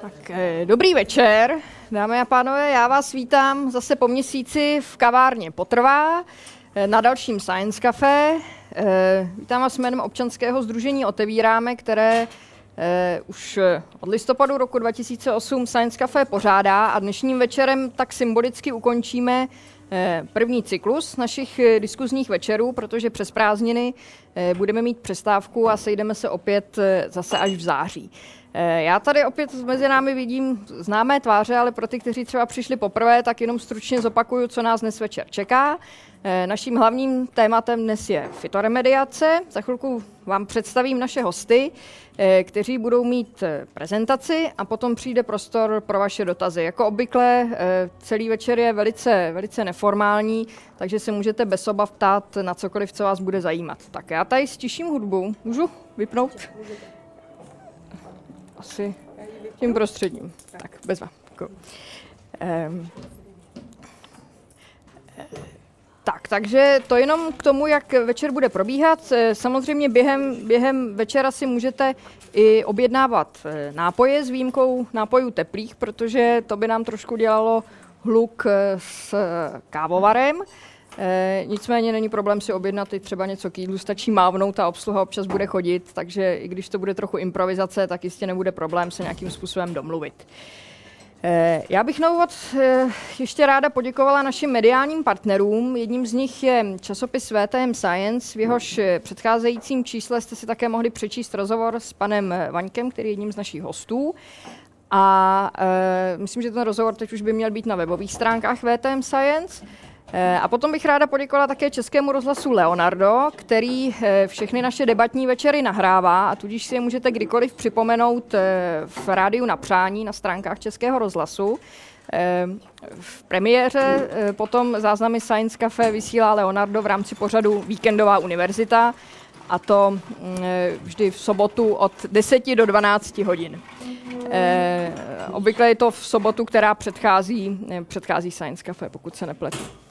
Tak, eh, dobrý večer, dámy a pánové, já vás vítám zase po měsíci v kavárně Potrvá eh, na dalším Science Café. Eh, vítám vás jménem občanského združení Otevíráme, které už od listopadu roku 2008 Science Café pořádá a dnešním večerem tak symbolicky ukončíme první cyklus našich diskuzních večerů, protože přes prázdniny budeme mít přestávku a sejdeme se opět zase až v září. Eh, já tady opět mezi námi vidím známé tváře, ale pro ty, kteří třeba přišli poprvé, tak jenom stručně zopakuju, co nás dnes večer čeká. Eh, naším hlavním tématem dnes je fitoremediace. Za chvilku vám představím naše hosty, eh, kteří budou mít prezentaci a potom přijde prostor pro vaše dotazy. Jako obvykle celý večer je velice, velice neformální, takže se můžete bez obav ptát na cokoliv, co vás bude zajímat. Tak já tady stiším hudbu. Můžu vypnout? Asi tím prostředním. Tak, bez vám. Um, tak, takže to jenom k tomu, jak večer bude probíhat. Eh, samozřejmě během, během večera si můžete i objednávat eh, nápoje s výjimkou nápojů teplých, protože to by nám trošku dělalo hluk s kávovarem. E, nicméně není problém si objednat i třeba něco k jídlu, stačí mávnout a obsluha občas bude chodit, takže i když to bude trochu improvizace, tak jistě nebude problém se nějakým způsobem domluvit. E, já bych na úvod e, ještě ráda poděkovala našim mediálním partnerům. Jedním z nich je časopis VTM Science, v jehož předcházejícím čísle jste si také mohli přečíst rozhovor s panem Vaňkem, který je jedním z našich hostů. A e, myslím, že ten rozhovor teď už by měl být na webových stránkách VTM Science. Eh, a potom bych ráda poděkovala také Českému rozhlasu Leonardo, který eh, všechny naše debatní večery nahrává a tudíž si je můžete kdykoliv připomenout eh, v rádiu na přání na stránkách Českého rozhlasu. V premiéře potom záznamy Science Cafe vysílá Leonardo v rámci pořadu Víkendová univerzita a to mm, vždy v sobotu od 10 do 12 hodin. obvykle je to v sobotu, která předchází, předchází Science Cafe, pokud se nepletu.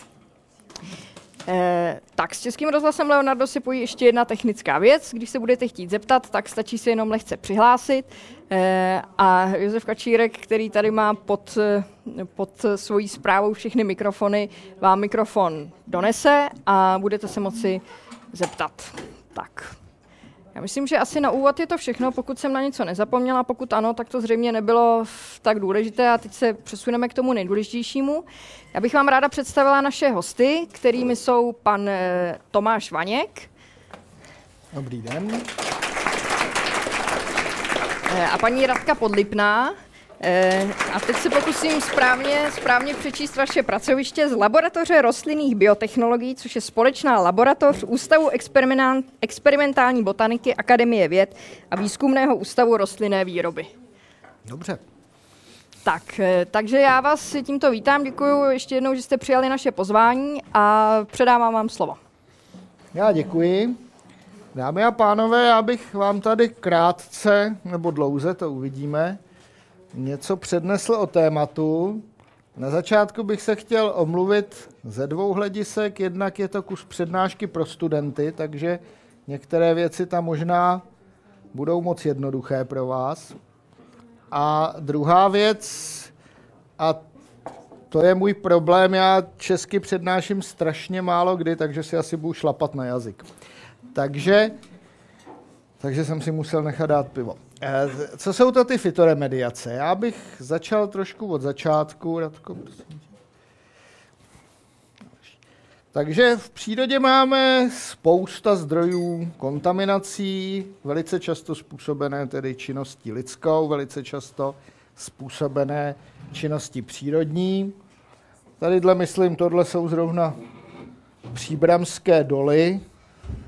Eh, tak s Českým rozhlasem Leonardo si pojí ještě jedna technická věc. Když se budete chtít zeptat, tak stačí se jenom lehce přihlásit. Eh, a Josef Kačírek, který tady má pod, pod svojí zprávou všechny mikrofony, vám mikrofon donese a budete se moci zeptat. Tak. Já myslím, že asi na úvod je to všechno, pokud jsem na něco nezapomněla, pokud ano, tak to zřejmě nebylo tak důležité a teď se přesuneme k tomu nejdůležitějšímu. Já bych vám ráda představila naše hosty, kterými jsou pan eh, Tomáš Vaněk. Dobrý den. Eh, a paní Radka Podlipná. Eh, a teď se pokusím správně, správně přečíst vaše pracoviště z Laboratoře rostlinných biotechnologií, což je společná laboratoř Ústavu experimentální botaniky Akademie věd a Výzkumného ústavu rostlinné výroby. Dobře. Tak, eh, takže já vás tímto vítám, děkuji ještě jednou, že jste přijali naše pozvání a předávám vám slovo. Já děkuji. Dámy a pánové, já bych vám tady krátce, nebo dlouze, to uvidíme, něco přednesl o tématu. Na začátku bych se chtěl omluvit ze dvou hledisek. Jednak je to kus přednášky pro studenty, takže některé věci tam možná budou moc jednoduché pro vás. A druhá věc, a to je můj problém, já česky přednáším strašně málo kdy, takže si asi budu šlapat na jazyk. Takže, takže jsem si musel nechat dát pivo. Eh, co jsou to ty fitoremediace? Já bych začal trošku od začátku. Radko, prosím. Takže v přírodě máme spousta zdrojů kontaminací, velice často způsobené tedy činností lidskou, velice často způsobené činností přírodní. Tadyhle, myslím, tohle jsou zrovna příbramské doly,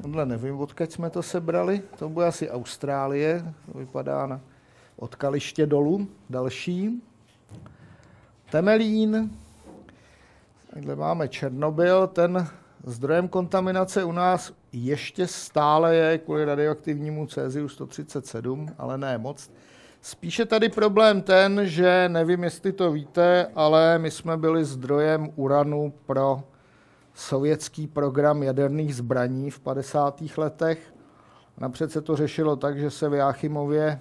Tohle nevím, odkud jsme to sebrali. To bude asi Austrálie. To vypadá na od Kaliště dolů. Další. Temelín. Takhle máme Černobyl. Ten zdrojem kontaminace u nás ještě stále je kvůli radioaktivnímu céziu 137, ale ne moc. Spíše tady problém ten, že nevím, jestli to víte, ale my jsme byli zdrojem uranu pro sovětský program jaderných zbraní v 50. letech. Napřed se to řešilo tak, že se v Jáchymově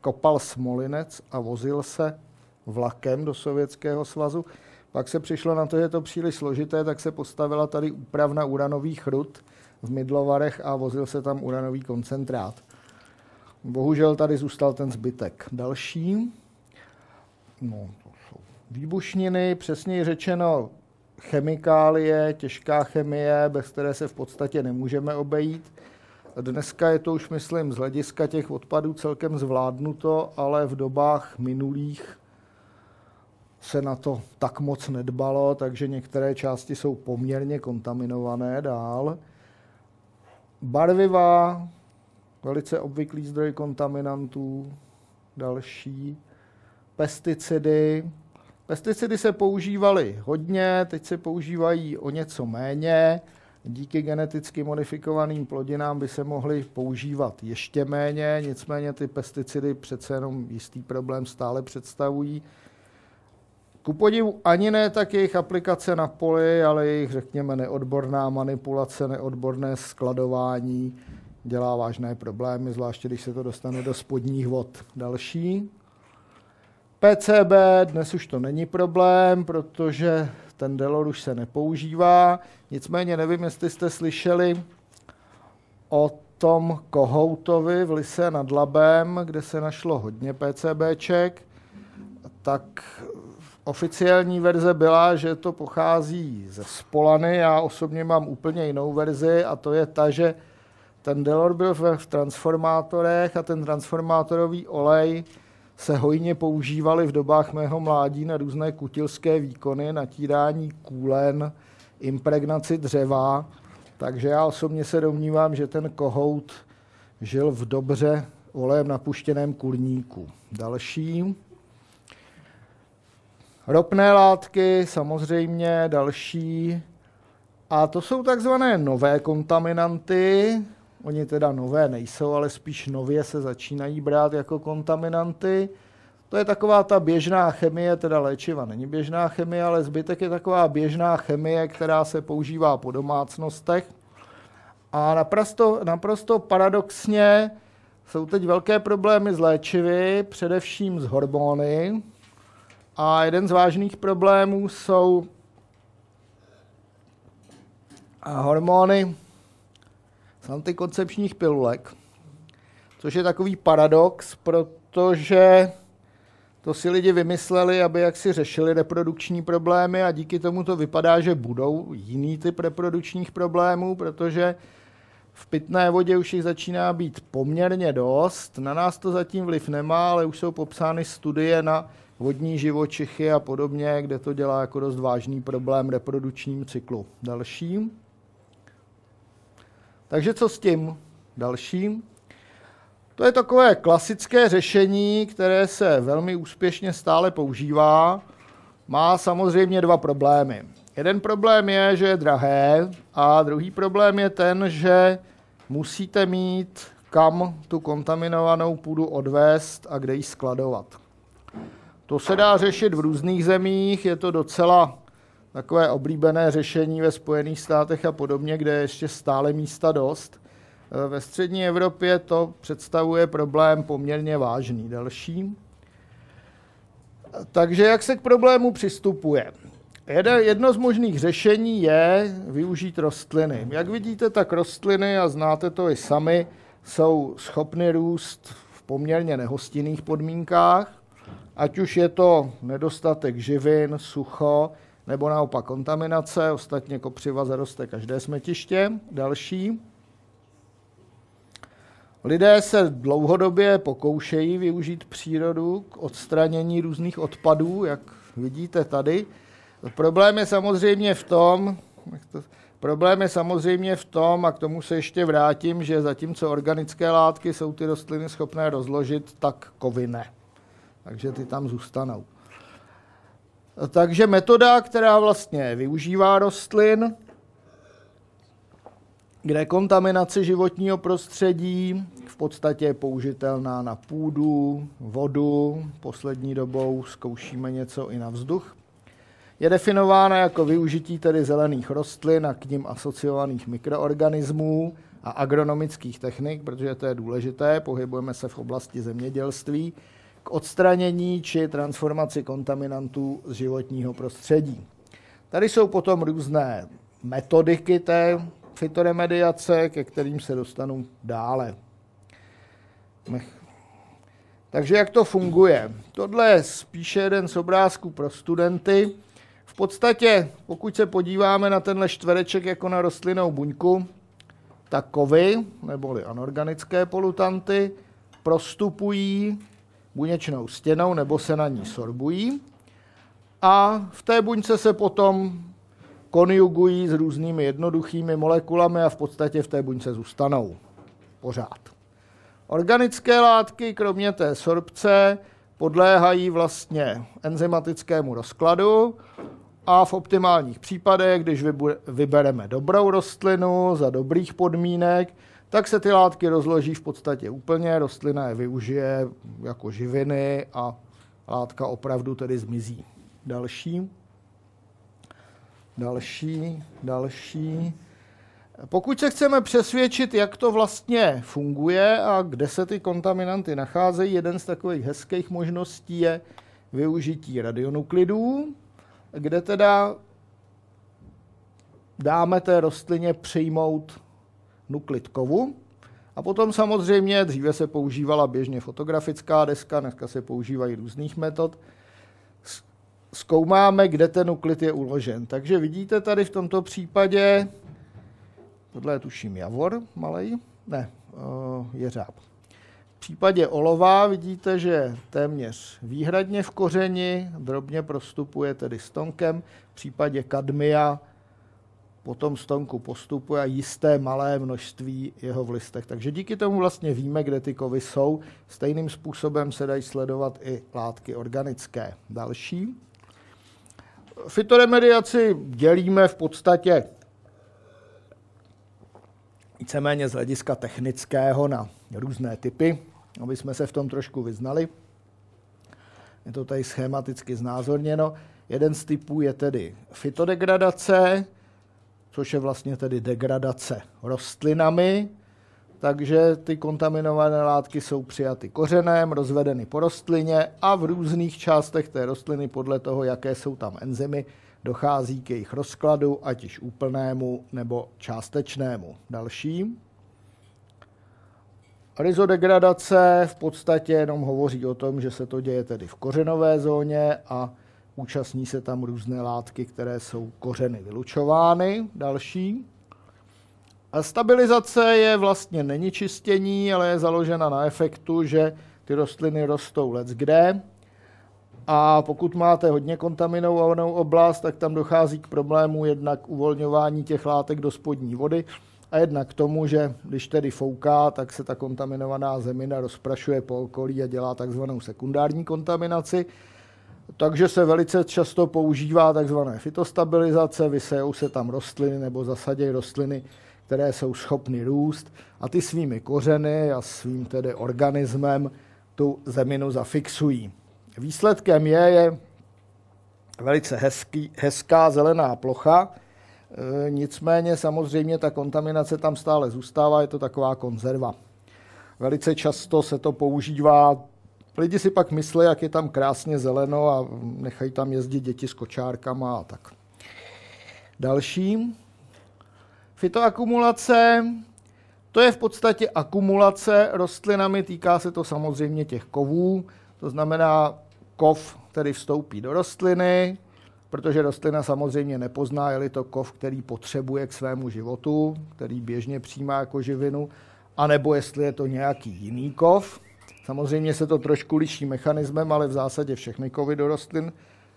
kopal smolinec a vozil se vlakem do Sovětského svazu. Pak se přišlo na to, že je to příliš složité, tak se postavila tady úpravna uranových rud v Midlovarech a vozil se tam uranový koncentrát. Bohužel tady zůstal ten zbytek. Další. No, to jsou výbušniny, přesněji řečeno chemikálie, těžká chemie, bez které se v podstatě nemůžeme obejít. Dneska je to už, myslím, z hlediska těch odpadů celkem zvládnuto, ale v dobách minulých se na to tak moc nedbalo, takže některé části jsou poměrně kontaminované dál. Barviva, velice obvyklý zdroj kontaminantů, další. Pesticidy. Pesticidy se používaly hodně, teď se používají o něco méně. Díky geneticky modifikovaným plodinám by se mohly používat ještě méně, nicméně ty pesticidy přece jenom jistý problém stále představují. Ku podivu ani ne tak jejich aplikace na poli, ale jejich, řekněme, neodborná manipulace, neodborné skladování dělá vážné problémy, zvláště když se to dostane do spodních vod. Další. PCB dnes už to není problém, protože ten Delor už se nepoužívá. Nicméně nevím, jestli jste slyšeli o tom Kohoutovi v Lise nad Labem, kde se našlo hodně PCBček, tak oficiální verze byla, že to pochází ze Spolany. Já osobně mám úplně jinou verzi a to je ta, že ten Delor byl v transformátorech a ten transformátorový olej se hojně používali v dobách mého mládí na různé kutilské výkony, natírání kůlen, impregnaci dřeva. Takže já osobně se domnívám, že ten kohout žil v dobře olejem napuštěném kurníku. Další. Ropné látky, samozřejmě další. A to jsou takzvané nové kontaminanty. Oni teda nové nejsou, ale spíš nově se začínají brát jako kontaminanty. To je taková ta běžná chemie, teda léčiva není běžná chemie, ale zbytek je taková běžná chemie, která se používá po domácnostech. A naprosto, naprosto paradoxně jsou teď velké problémy s léčivy, především s hormony, a jeden z vážných problémů jsou hormony z antikoncepčních pilulek, což je takový paradox, protože to si lidi vymysleli, aby jaksi řešili reprodukční problémy a díky tomu to vypadá, že budou jiný typ reprodukčních problémů, protože v pitné vodě už jich začíná být poměrně dost. Na nás to zatím vliv nemá, ale už jsou popsány studie na vodní živočichy a podobně, kde to dělá jako dost vážný problém reprodukčním cyklu. Další. Takže co s tím? Dalším. To je takové klasické řešení, které se velmi úspěšně stále používá. Má samozřejmě dva problémy. Jeden problém je, že je drahé a druhý problém je ten, že musíte mít kam tu kontaminovanou půdu odvést a kde ji skladovat. To se dá řešit v různých zemích, je to docela takové oblíbené řešení ve Spojených státech a podobně, kde je ještě stále místa dost. E, ve střední Evropě to představuje problém poměrně vážný. Další. Takže jak se k problému přistupuje? Jedno z možných řešení je využít rostliny. Jak vidíte, tak rostliny, a znáte to i sami, jsou schopny růst v poměrně nehostinných podmínkách ať už je to nedostatek živin, sucho, nebo naopak kontaminace, ostatně kopřiva zaroste každé smetiště. Další. Lidé se dlouhodobě pokoušejí využít přírodu k odstranění různých odpadů, jak vidíte tady. Problém je samozřejmě v tom, problém je samozřejmě v tom, a k tomu se ještě vrátím, že zatímco organické látky jsou ty rostliny schopné rozložit, tak kovy ne takže ty tam zůstanou. Takže metoda, která vlastně využívá rostlin, kde kontaminace životního prostředí v podstatě je použitelná na půdu, vodu, poslední dobou zkoušíme něco i na vzduch, je definována jako využití tedy zelených rostlin a k ním asociovaných mikroorganismů a agronomických technik, protože to je důležité, pohybujeme se v oblasti zemědělství, k odstranění či transformaci kontaminantů z životního prostředí. Tady jsou potom různé metodiky té fitoremediace, ke kterým se dostanu dále. Takže jak to funguje? Tohle je spíše jeden z obrázků pro studenty. V podstatě, pokud se podíváme na tenhle čtvereček jako na rostlinnou buňku, tak kovy, neboli anorganické polutanty, prostupují buněčnou stěnou nebo se na ní sorbují. A v té buňce se potom konjugují s různými jednoduchými molekulami a v podstatě v té buňce zůstanou pořád. Organické látky, kromě té sorpce, podléhají vlastně enzymatickému rozkladu a v optimálních případech, když vybereme dobrou rostlinu za dobrých podmínek, tak se ty látky rozloží v podstatě úplně, rostlina je využije jako živiny a látka opravdu tedy zmizí. Další. Další, další. Pokud se chceme přesvědčit, jak to vlastně funguje a kde se ty kontaminanty nacházejí, jeden z takových hezkých možností je využití radionuklidů, kde teda dáme té rostlině přijmout nuklid kovu. A potom samozřejmě dříve se používala běžně fotografická deska, dneska se používají různých metod. Zkoumáme, kde ten nuklid je uložen. Takže vidíte tady v tomto případě, tohle je tuším javor malej, ne, eh, jeřáb. V případě olova vidíte, že téměř výhradně v kořeni, drobně prostupuje tedy stonkem. V případě kadmia po tom stonku postupuje jisté malé množství jeho v listech. Takže díky tomu vlastně víme, kde ty kovy jsou. Stejným způsobem se dají sledovat i látky organické. Další. Fitoremediaci dělíme v podstatě víceméně z hlediska technického na různé typy, aby jsme se v tom trošku vyznali. Je to tady schematicky znázorněno. Jeden z typů je tedy fitodegradace, což je vlastně tedy degradace rostlinami, takže ty kontaminované látky jsou přijaty kořenem, rozvedeny po rostlině a v různých částech té rostliny podle toho, jaké jsou tam enzymy, dochází k jejich rozkladu, ať již úplnému nebo částečnému. Další. Rizodegradace v podstatě jenom hovoří o tom, že se to děje tedy v kořenové zóně a účastní se tam různé látky, které jsou kořeny vylučovány. Další. A stabilizace je vlastně není čistění, ale je založena na efektu, že ty rostliny rostou let kde. A pokud máte hodně kontaminovanou oblast, tak tam dochází k problému jednak uvolňování těch látek do spodní vody a jednak k tomu, že když tedy fouká, tak se ta kontaminovaná zemina rozprašuje po okolí a dělá takzvanou sekundární kontaminaci. Takže se velice často používá takzvané fitostabilizace, vysejou se tam rostliny nebo zasadějí rostliny, které jsou schopny růst a ty svými kořeny a svým tedy organismem tu zeminu zafixují. Výsledkem je, je velice hezký, hezká zelená plocha, e, nicméně samozřejmě ta kontaminace tam stále zůstává, je to taková konzerva. Velice často se to používá Lidi si pak myslí, jak je tam krásně zeleno a nechají tam jezdit děti s kočárkama a tak. Další. Fitoakumulace. To je v podstatě akumulace rostlinami, týká se to samozřejmě těch kovů, to znamená kov, který vstoupí do rostliny, protože rostlina samozřejmě nepozná, je to kov, který potřebuje k svému životu, který běžně přijímá jako živinu, anebo jestli je to nějaký jiný kov. Samozřejmě se to trošku liší mechanismem, ale v zásadě všechny kovy do rostlin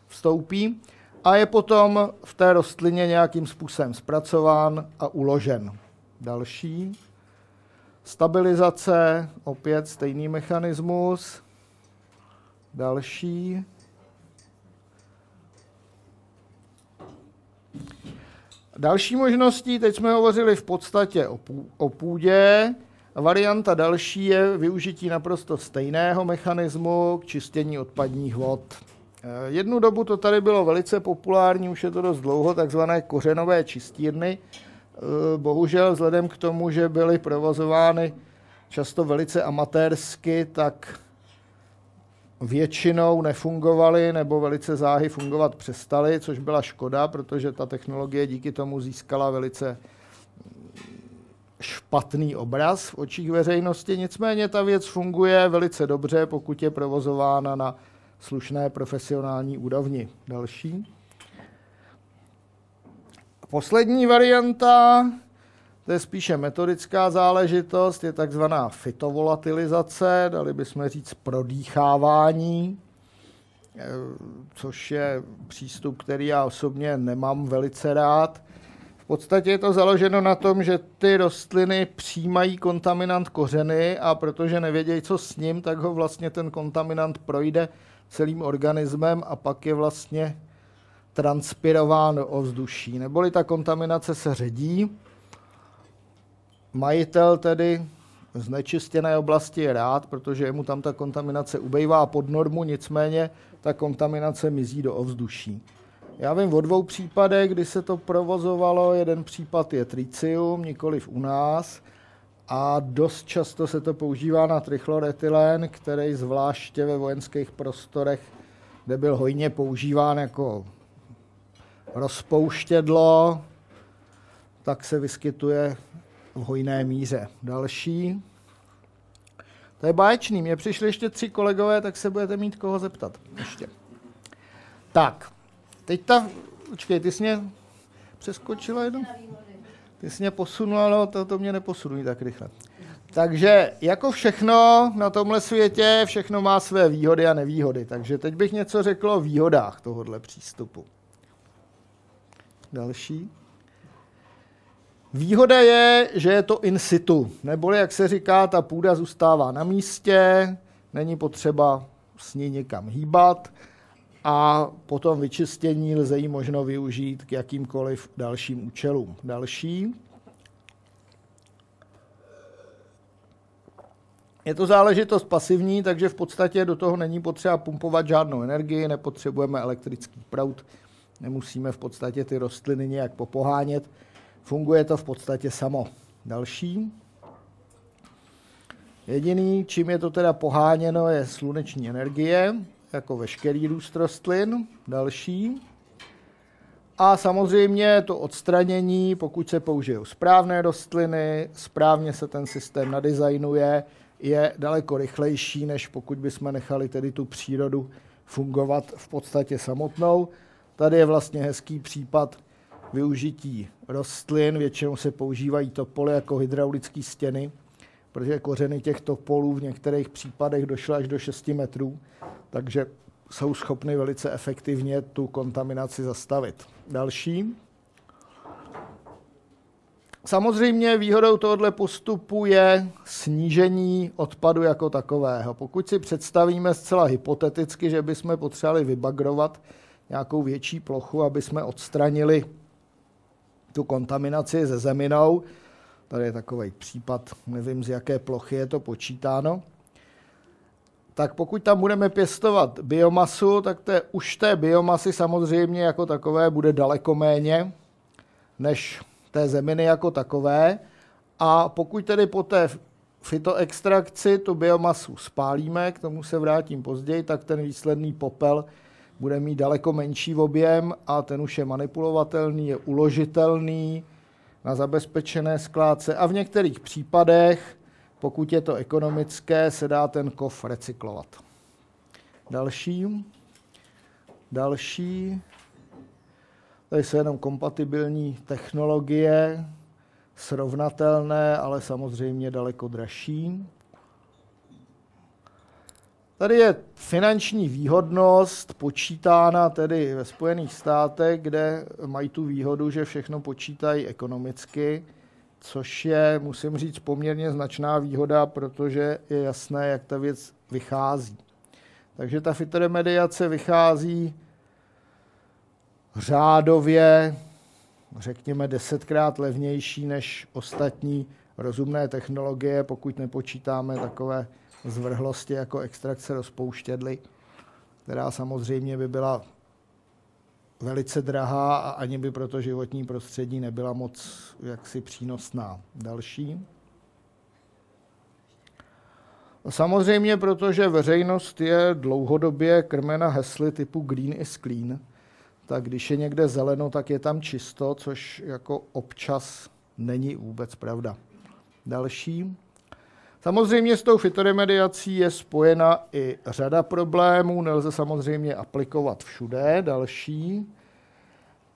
vstoupí a je potom v té rostlině nějakým způsobem zpracován a uložen. Další. Stabilizace, opět stejný mechanismus. Další. Další možností, teď jsme hovořili v podstatě o půdě, Varianta další je využití naprosto stejného mechanismu k čištění odpadních vod. Eh, jednu dobu to tady bylo velice populární, už je to dost dlouho, takzvané kořenové čistírny. Eh, bohužel vzhledem k tomu, že byly provozovány často velice amatérsky, tak většinou nefungovaly nebo velice záhy fungovat přestaly, což byla škoda, protože ta technologie díky tomu získala velice špatný obraz v očích veřejnosti. Nicméně ta věc funguje velice dobře, pokud je provozována na slušné profesionální úrovni. Další. Poslední varianta, to je spíše metodická záležitost, je takzvaná fitovolatilizace, dali bychom říct prodýchávání, eh, což je přístup, který já osobně nemám velice rád. V podstatě je to založeno na tom, že ty rostliny přijímají kontaminant kořeny a protože nevědějí, co s ním, tak ho vlastně ten kontaminant projde celým organismem a pak je vlastně transpirován do ovzduší. Neboli ta kontaminace se ředí. Majitel tedy znečištěné oblasti je rád, protože mu tam ta kontaminace ubejvá pod normu, nicméně ta kontaminace mizí do ovzduší. Já vím o dvou případech, kdy se to provozovalo. Jeden případ je tricium, nikoliv u nás. A dost často se to používá na trichloretylen, který zvláště ve vojenských prostorech, kde byl hojně používán jako rozpouštědlo, tak se vyskytuje v hojné míře. Další. To je báječný. Mně přišli ještě tři kolegové, tak se budete mít koho zeptat. Ještě. Tak, teď ta... Počkej, ty jsi mě přeskočila jednou? Ty jsi mě posunula, no to, to mě neposunují tak rychle. Takže jako všechno na tomhle světě, všechno má své výhody a nevýhody. Takže teď bych něco řekl o výhodách tohohle přístupu. Další. Výhoda je, že je to in situ, neboli, jak se říká, ta půda zůstává na místě, není potřeba s ní někam hýbat a potom vyčistění lze ji možno využít k jakýmkoliv dalším účelům. Další. Je to záležitost pasivní, takže v podstatě do toho není potřeba pumpovat žádnou energii, nepotřebujeme elektrický proud, nemusíme v podstatě ty rostliny nějak popohánět. Funguje to v podstatě samo. Další. Jediný, čím je to teda poháněno, je sluneční energie, jako veškerý růst rostlin. Další. A samozřejmě to odstranění, pokud se použijou správné rostliny, správně se ten systém nadizajnuje, je daleko rychlejší, než pokud bychom nechali tedy tu přírodu fungovat v podstatě samotnou. Tady je vlastně hezký případ využití rostlin. Většinou se používají topoly jako hydraulické stěny, protože kořeny těch topolů v některých případech došly až do 6 metrů, takže jsou schopny velice efektivně tu kontaminaci zastavit. Další. Samozřejmě výhodou tohoto postupu je snížení odpadu jako takového. Pokud si představíme zcela hypoteticky, že bychom potřebovali vybagrovat nějakou větší plochu, aby jsme odstranili tu kontaminaci ze zeminou, tady je takový případ, nevím z jaké plochy je to počítáno, tak pokud tam budeme pěstovat biomasu, tak té, už té biomasy samozřejmě jako takové bude daleko méně než té zeminy jako takové. A pokud tedy po té fitoextrakci tu biomasu spálíme, k tomu se vrátím později, tak ten výsledný popel bude mít daleko menší objem a ten už je manipulovatelný, je uložitelný na zabezpečené skládce a v některých případech, pokud je to ekonomické, se dá ten kov recyklovat. Další. Další. Tady jsou jenom kompatibilní technologie, srovnatelné, ale samozřejmě daleko dražší. Tady je finanční výhodnost počítána tedy ve Spojených státech, kde mají tu výhodu, že všechno počítají ekonomicky, což je, musím říct, poměrně značná výhoda, protože je jasné, jak ta věc vychází. Takže ta fitoremediace vychází řádově, řekněme, desetkrát levnější než ostatní rozumné technologie, pokud nepočítáme takové zvrhlosti jako extrakce rozpouštědly, která samozřejmě by byla velice drahá a ani by pro to životní prostředí nebyla moc jaksi přínosná. Další. Samozřejmě, protože veřejnost je dlouhodobě krmena hesly typu green is clean, tak když je někde zeleno, tak je tam čisto, což jako občas není vůbec pravda. Další. Samozřejmě s tou fitoremediací je spojena i řada problémů, nelze samozřejmě aplikovat všude. Další.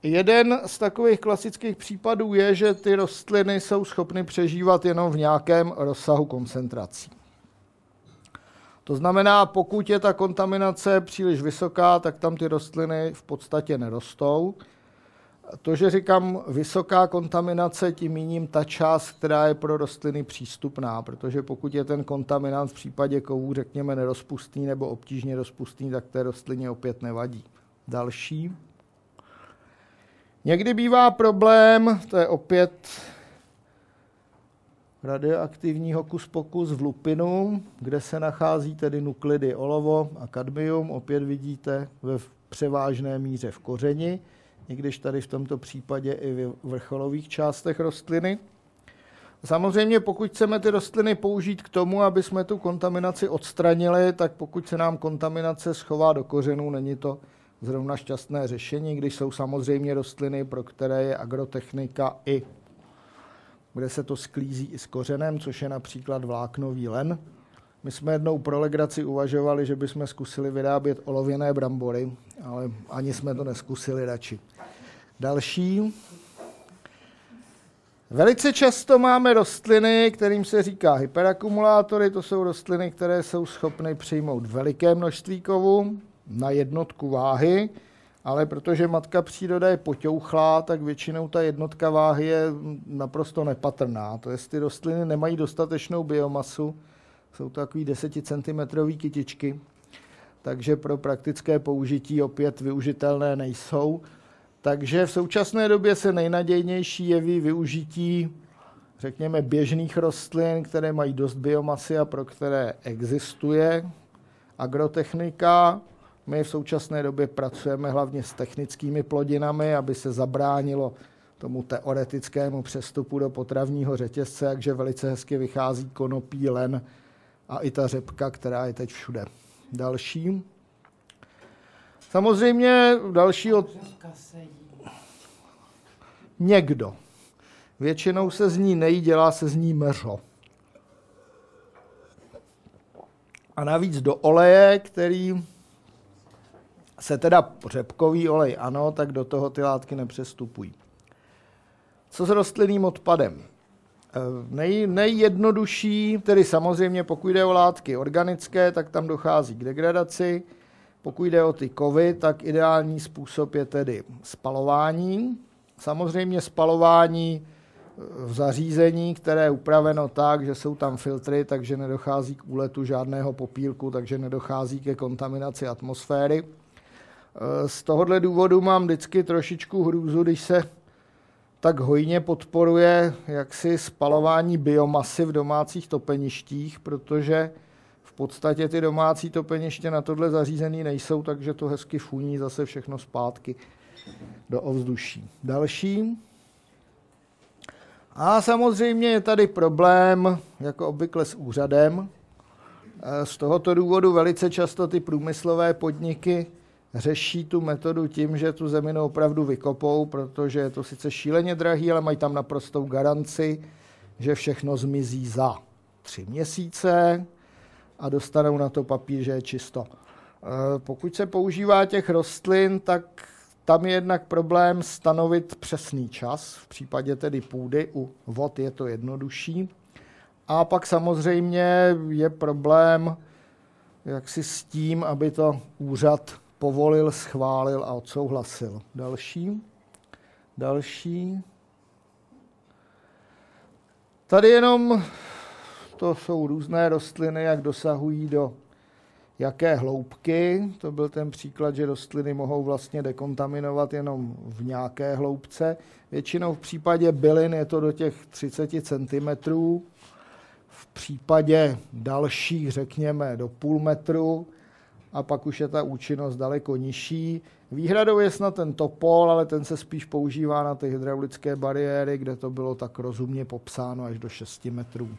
Jeden z takových klasických případů je, že ty rostliny jsou schopny přežívat jenom v nějakém rozsahu koncentrací. To znamená, pokud je ta kontaminace příliš vysoká, tak tam ty rostliny v podstatě nerostou. To, že říkám vysoká kontaminace, tím míním ta část, která je pro rostliny přístupná, protože pokud je ten kontaminant v případě kovů, řekněme, nerozpustný nebo obtížně rozpustný, tak té rostlině opět nevadí. Další. Někdy bývá problém, to je opět radioaktivní hokus pokus v lupinu, kde se nachází tedy nuklidy olovo a kadmium, opět vidíte ve převážné míře v kořeni, i když tady v tomto případě i v vrcholových částech rostliny. Samozřejmě, pokud chceme ty rostliny použít k tomu, aby jsme tu kontaminaci odstranili, tak pokud se nám kontaminace schová do kořenů, není to zrovna šťastné řešení, když jsou samozřejmě rostliny, pro které je agrotechnika i kde se to sklízí i s kořenem, což je například vláknový len. My jsme jednou pro legraci uvažovali, že bychom zkusili vyrábět olověné brambory, ale ani jsme to neskusili radši. Další. Velice často máme rostliny, kterým se říká hyperakumulátory. To jsou rostliny, které jsou schopny přijmout veliké množství kovu na jednotku váhy ale protože matka příroda je poťouchlá, tak většinou ta jednotka váhy je naprosto nepatrná. To je, ty rostliny nemají dostatečnou biomasu, jsou to takový 10 cm kytičky, takže pro praktické použití opět využitelné nejsou. Takže v současné době se nejnadějnější jeví využití, řekněme, běžných rostlin, které mají dost biomasy a pro které existuje agrotechnika, my v současné době pracujeme hlavně s technickými plodinami, aby se zabránilo tomu teoretickému přestupu do potravního řetězce, takže velice hezky vychází konopí, len a i ta řepka, která je teď všude. Další. Samozřejmě další od... Někdo. Většinou se z ní nejí, dělá se z ní meřo. A navíc do oleje, který se teda řepkový olej ano, tak do toho ty látky nepřestupují. Co s rostlinným odpadem? Eh, nej, nejjednodušší, tedy samozřejmě pokud jde o látky organické, tak tam dochází k degradaci. Pokud jde o ty kovy, tak ideální způsob je tedy spalování. Samozřejmě spalování eh, v zařízení, které je upraveno tak, že jsou tam filtry, takže nedochází k úletu žádného popílku, takže nedochází ke kontaminaci atmosféry. Eh, z tohohle důvodu mám vždycky trošičku hrůzu, když se tak hojně podporuje jaksi spalování biomasy v domácích topeništích, protože podstatě ty domácí topeniště na tohle zařízený nejsou, takže to hezky funí zase všechno zpátky do ovzduší. Další. A samozřejmě je tady problém, jako obvykle s úřadem. Eh, z tohoto důvodu velice často ty průmyslové podniky řeší tu metodu tím, že tu zeminu opravdu vykopou, protože je to sice šíleně drahý, ale mají tam naprostou garanci, že všechno zmizí za tři měsíce a dostanou na to papír, že je čisto. E, pokud se používá těch rostlin, tak tam je jednak problém stanovit přesný čas, v případě tedy půdy, u vod je to jednodušší. A pak samozřejmě je problém jak si s tím, aby to úřad povolil, schválil a odsouhlasil. Další. Další. Tady jenom to jsou různé rostliny, jak dosahují do jaké hloubky. To byl ten příklad, že rostliny mohou vlastně dekontaminovat jenom v nějaké hloubce. Většinou v případě bylin je to do těch 30 cm. V případě dalších, řekněme, do půl metru a pak už je ta účinnost daleko nižší. Výhradou je snad ten topol, ale ten se spíš používá na ty hydraulické bariéry, kde to bylo tak rozumně popsáno až do 6 metrů.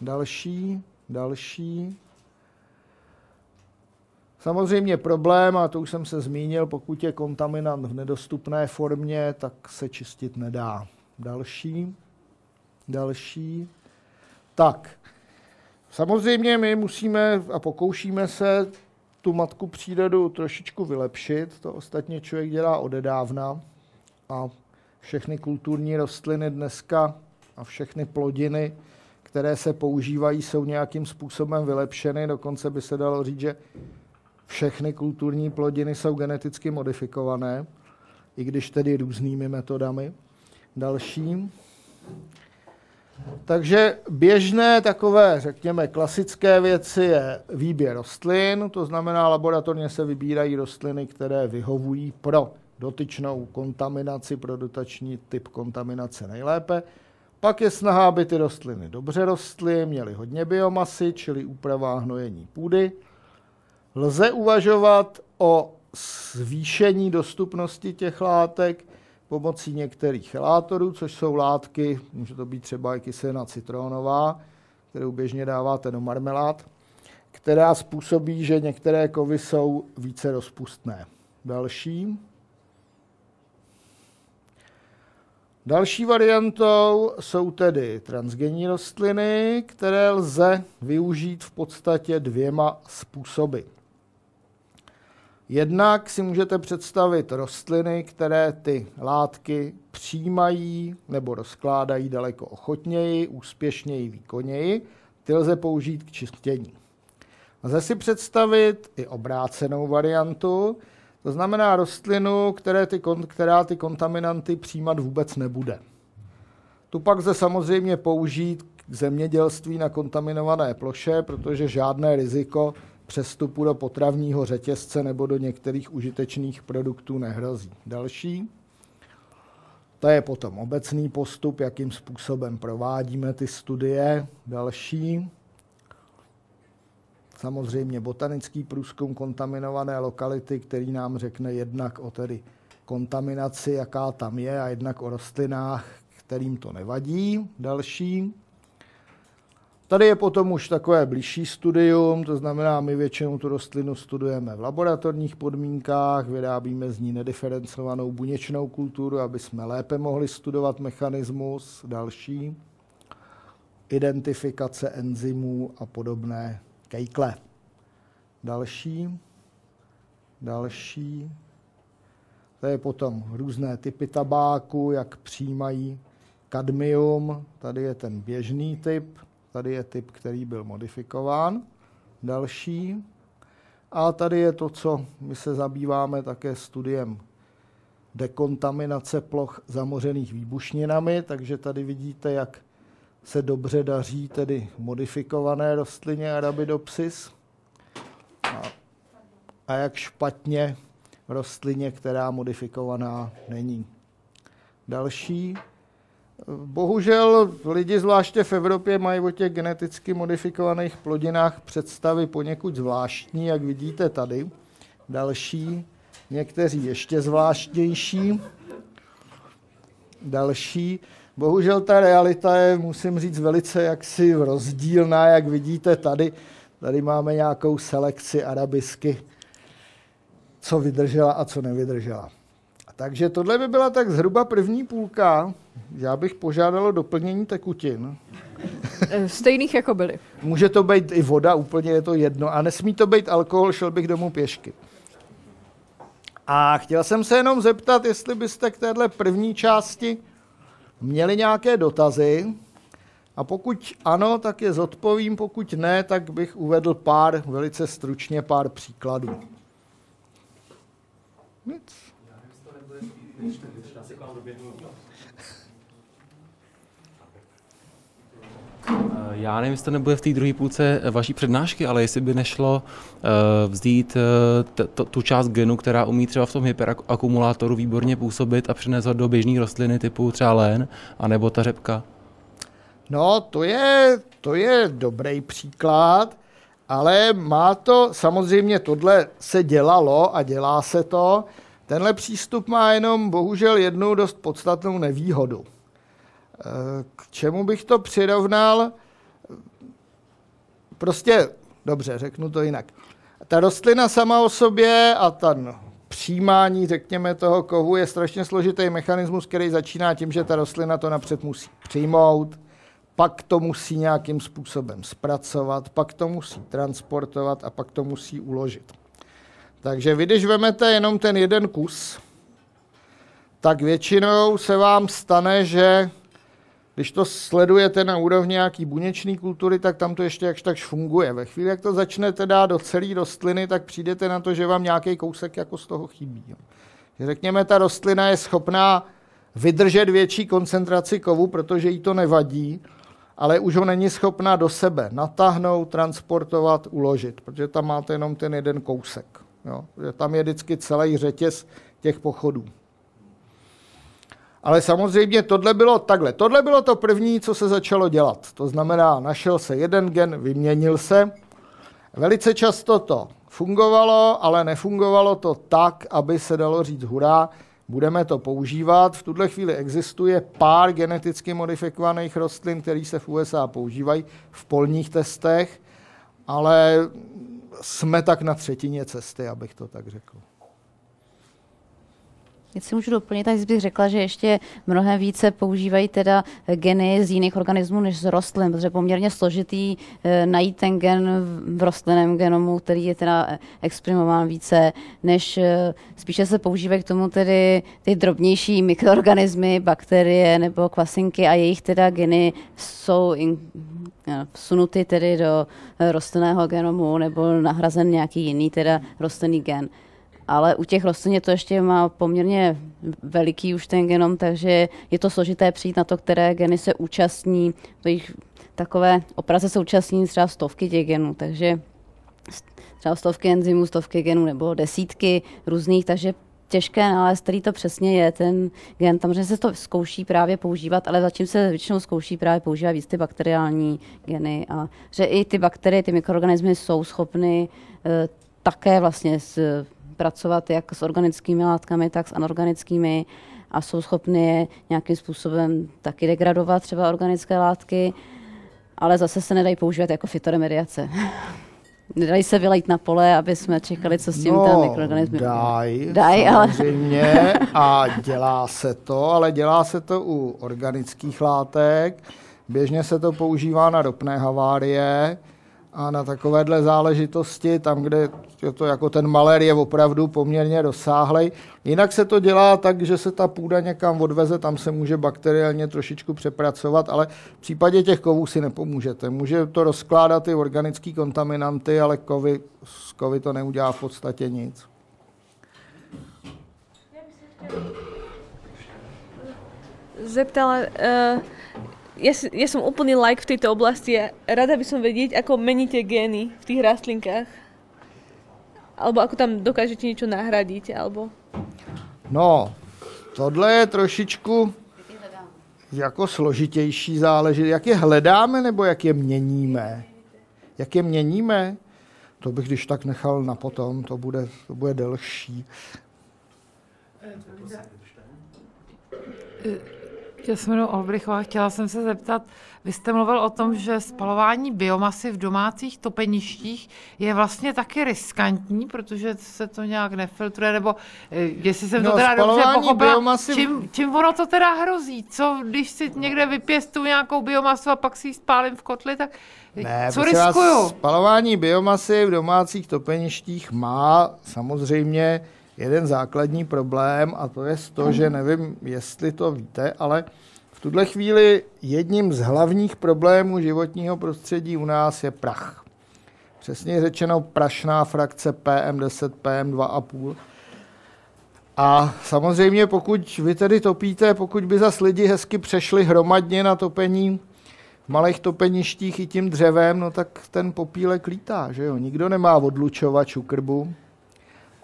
Další, další. Samozřejmě problém, a to už jsem se zmínil, pokud je kontaminant v nedostupné formě, tak se čistit nedá. Další, další. Tak, samozřejmě my musíme a pokoušíme se tu matku přírodu trošičku vylepšit. To ostatně člověk dělá odedávna. A všechny kulturní rostliny dneska a všechny plodiny, které se používají, jsou nějakým způsobem vylepšeny. Dokonce by se dalo říct, že všechny kulturní plodiny jsou geneticky modifikované, i když tedy různými metodami. Další. Takže běžné takové, řekněme, klasické věci je výběr rostlin, to znamená, laboratorně se vybírají rostliny, které vyhovují pro dotyčnou kontaminaci, pro dotační typ kontaminace nejlépe. Pak je snaha, aby ty rostliny dobře rostly, měly hodně biomasy, čili úprava hnojení půdy. Lze uvažovat o zvýšení dostupnosti těch látek pomocí některých chelátorů, což jsou látky, může to být třeba i kyselina citronová, kterou běžně dáváte do marmelád, která způsobí, že některé kovy jsou více rozpustné. Další. Další variantou jsou tedy transgenní rostliny, které lze využít v podstatě dvěma způsoby. Jednak si můžete představit rostliny, které ty látky přijímají nebo rozkládají daleko ochotněji, úspěšněji, výkonněji. Ty lze použít k čistění. Lze si představit i obrácenou variantu, to znamená rostlinu, které ty, která ty kontaminanty přijímat vůbec nebude. Tu pak lze samozřejmě použít k zemědělství na kontaminované ploše, protože žádné riziko přestupu do potravního řetězce nebo do některých užitečných produktů nehrozí. Další. To je potom obecný postup, jakým způsobem provádíme ty studie. Další. Samozřejmě botanický průzkum kontaminované lokality, který nám řekne jednak o tedy kontaminaci, jaká tam je, a jednak o rostlinách, kterým to nevadí. Další. Tady je potom už takové blížší studium, to znamená, my většinou tu rostlinu studujeme v laboratorních podmínkách, vyrábíme z ní nediferencovanou buněčnou kulturu, aby jsme lépe mohli studovat mechanismus. Další identifikace enzymů a podobné kejkle. Další, další. To je potom různé typy tabáku, jak přijímají kadmium. Tady je ten běžný typ, Tady je typ, který byl modifikován. Další. A tady je to, co my se zabýváme také studiem dekontaminace ploch zamořených výbušninami, takže tady vidíte, jak se dobře daří tedy modifikované rostlině Arabidopsis a, a jak špatně rostlině, která modifikovaná není. Další Bohužel lidi, zvláště v Evropě, mají o těch geneticky modifikovaných plodinách představy poněkud zvláštní, jak vidíte tady. Další, někteří ještě zvláštnější. Další. Bohužel ta realita je, musím říct, velice jaksi rozdílná, jak vidíte tady. Tady máme nějakou selekci arabisky, co vydržela a co nevydržela. Takže tohle by byla tak zhruba první půlka. Já bych požádal o doplnění tekutin. Eh, stejných jako byly. Může to být i voda, úplně je to jedno. A nesmí to být alkohol, šel bych domů pěšky. A chtěl jsem se jenom zeptat, jestli byste k téhle první části měli nějaké dotazy. A pokud ano, tak je zodpovím, pokud ne, tak bych uvedl pár, velice stručně pár příkladů. Nic. Já nevím, jestli to nebude v té druhé půlce vaší přednášky, ale jestli by nešlo uh, vzít tu část genu, která umí třeba v tom hyperakumulátoru výborně působit a přinést ho do běžné rostliny typu třeba lén, anebo ta řepka. No, to je, to je dobrý příklad, ale má to, samozřejmě tohle se dělalo a dělá se to, tenhle přístup má jenom bohužel jednu dost podstatnou nevýhodu. K čemu bych to přirovnal? Prostě, dobře, řeknu to jinak. Ta rostlina sama o sobě a ten přijímání, řekněme, toho kovu je strašně složitý mechanismus, který začíná tím, že ta rostlina to napřed musí přijmout, pak to musí nějakým způsobem zpracovat, pak to musí transportovat a pak to musí uložit. Takže vy, když vemete jenom ten jeden kus, tak většinou se vám stane, že když to sledujete na úrovni nějaký buněčné kultury, tak tam to ještě jakž takž funguje. Ve chvíli, jak to začnete dát do celé rostliny, tak přijdete na to, že vám nějaký kousek jako z toho chybí. Řekněme, ta rostlina je schopná vydržet větší koncentraci kovu, protože jí to nevadí, ale už ho není schopná do sebe natáhnout, transportovat, uložit, protože tam máte jenom ten jeden kousek. Jo? Tam je vždycky celý řetěz těch pochodů. Ale samozřejmě tohle bylo takhle. Tohle bylo to první, co se začalo dělat. To znamená, našel se jeden gen, vyměnil se. Velice často to fungovalo, ale nefungovalo to tak, aby se dalo říct hurá, budeme to používat. V tuhle chvíli existuje pár geneticky modifikovaných rostlin, které se v USA používají v polních testech, ale jsme tak na třetině cesty, abych to tak řekl. Jestli můžu doplnit, tak bych řekla, že ještě mnohem více používají teda geny z jiných organismů než z rostlin, protože je poměrně složitý e, najít ten gen v rostlinném genomu, který je teda exprimován více, než e, spíše se používají k tomu tedy ty drobnější mikroorganismy, bakterie nebo kvasinky a jejich teda geny jsou in, vsunuty tedy do rostlinného genomu nebo nahrazen nějaký jiný teda rostlinný gen ale u těch rostlin je to ještě má poměrně veliký už ten genom, takže je to složité přijít na to, které geny se účastní, to jich takové opraze se účastní třeba stovky těch genů, takže třeba stovky enzymů, stovky genů nebo desítky různých, takže těžké nalézt, který to přesně je ten gen. Tam, že se to zkouší právě používat, ale zatím se většinou zkouší právě používat víc ty bakteriální geny a že i ty bakterie, ty mikroorganismy jsou schopny e, také vlastně s pracovat jak s organickými látkami, tak s anorganickými a jsou schopny je nějakým způsobem taky degradovat třeba organické látky, ale zase se nedají používat jako fitoremediace. Nedají se vylejt na pole, aby jsme čekali, co s tím no, ten mikroorganismy daj, daj, samozřejmě, ale... a dělá se to, ale dělá se to u organických látek. Běžně se to používá na ropné havárie, a na takovéhle záležitosti, tam, kde je to jako ten malér je opravdu poměrně rozsáhlej. Jinak se to dělá tak, že se ta půda někam odveze, tam se může bakteriálně trošičku přepracovat, ale v případě těch kovů si nepomůžete. Může to rozkládat i organické kontaminanty, ale kovy, z kovy to neudělá v podstatě nic. Zeptala, uh ja, ja som úplný like v tejto oblasti a rada by som vedieť, ako meníte gény v tých rastlinkách. Alebo ako tam dokážete niečo nahradiť, alebo... No, tohle je trošičku jako složitější záležitost. Jak je hledáme, nebo jak je měníme? Jak je měníme? To bych když tak nechal na potom, to bude, to bude delší. Já se jmenuji Olbrichová, chtěla jsem se zeptat, vy jste mluvil o tom, že spalování biomasy v domácích topeništích je vlastně taky riskantní, protože se to nějak nefiltruje, nebo eh, jestli jsem no, to teda dobře pochopila, biomasy... čím, čím ono to teda hrozí? Co, když si někde vypěstuju nějakou biomasu a pak si ji spálím v kotli, tak ne, co riskuju? Vás, spalování biomasy v domácích topeništích má samozřejmě jeden základní problém a to je to, že nevím, jestli to víte, ale v tuhle chvíli jedním z hlavních problémů životního prostředí u nás je prach. Přesně řečeno prašná frakce PM10, PM2,5. A samozřejmě, pokud vy tedy topíte, pokud by zas lidi hezky přešli hromadně na topení v malých topeništích i tím dřevem, no tak ten popílek lítá, že jo? Nikdo nemá odlučovač u krbu,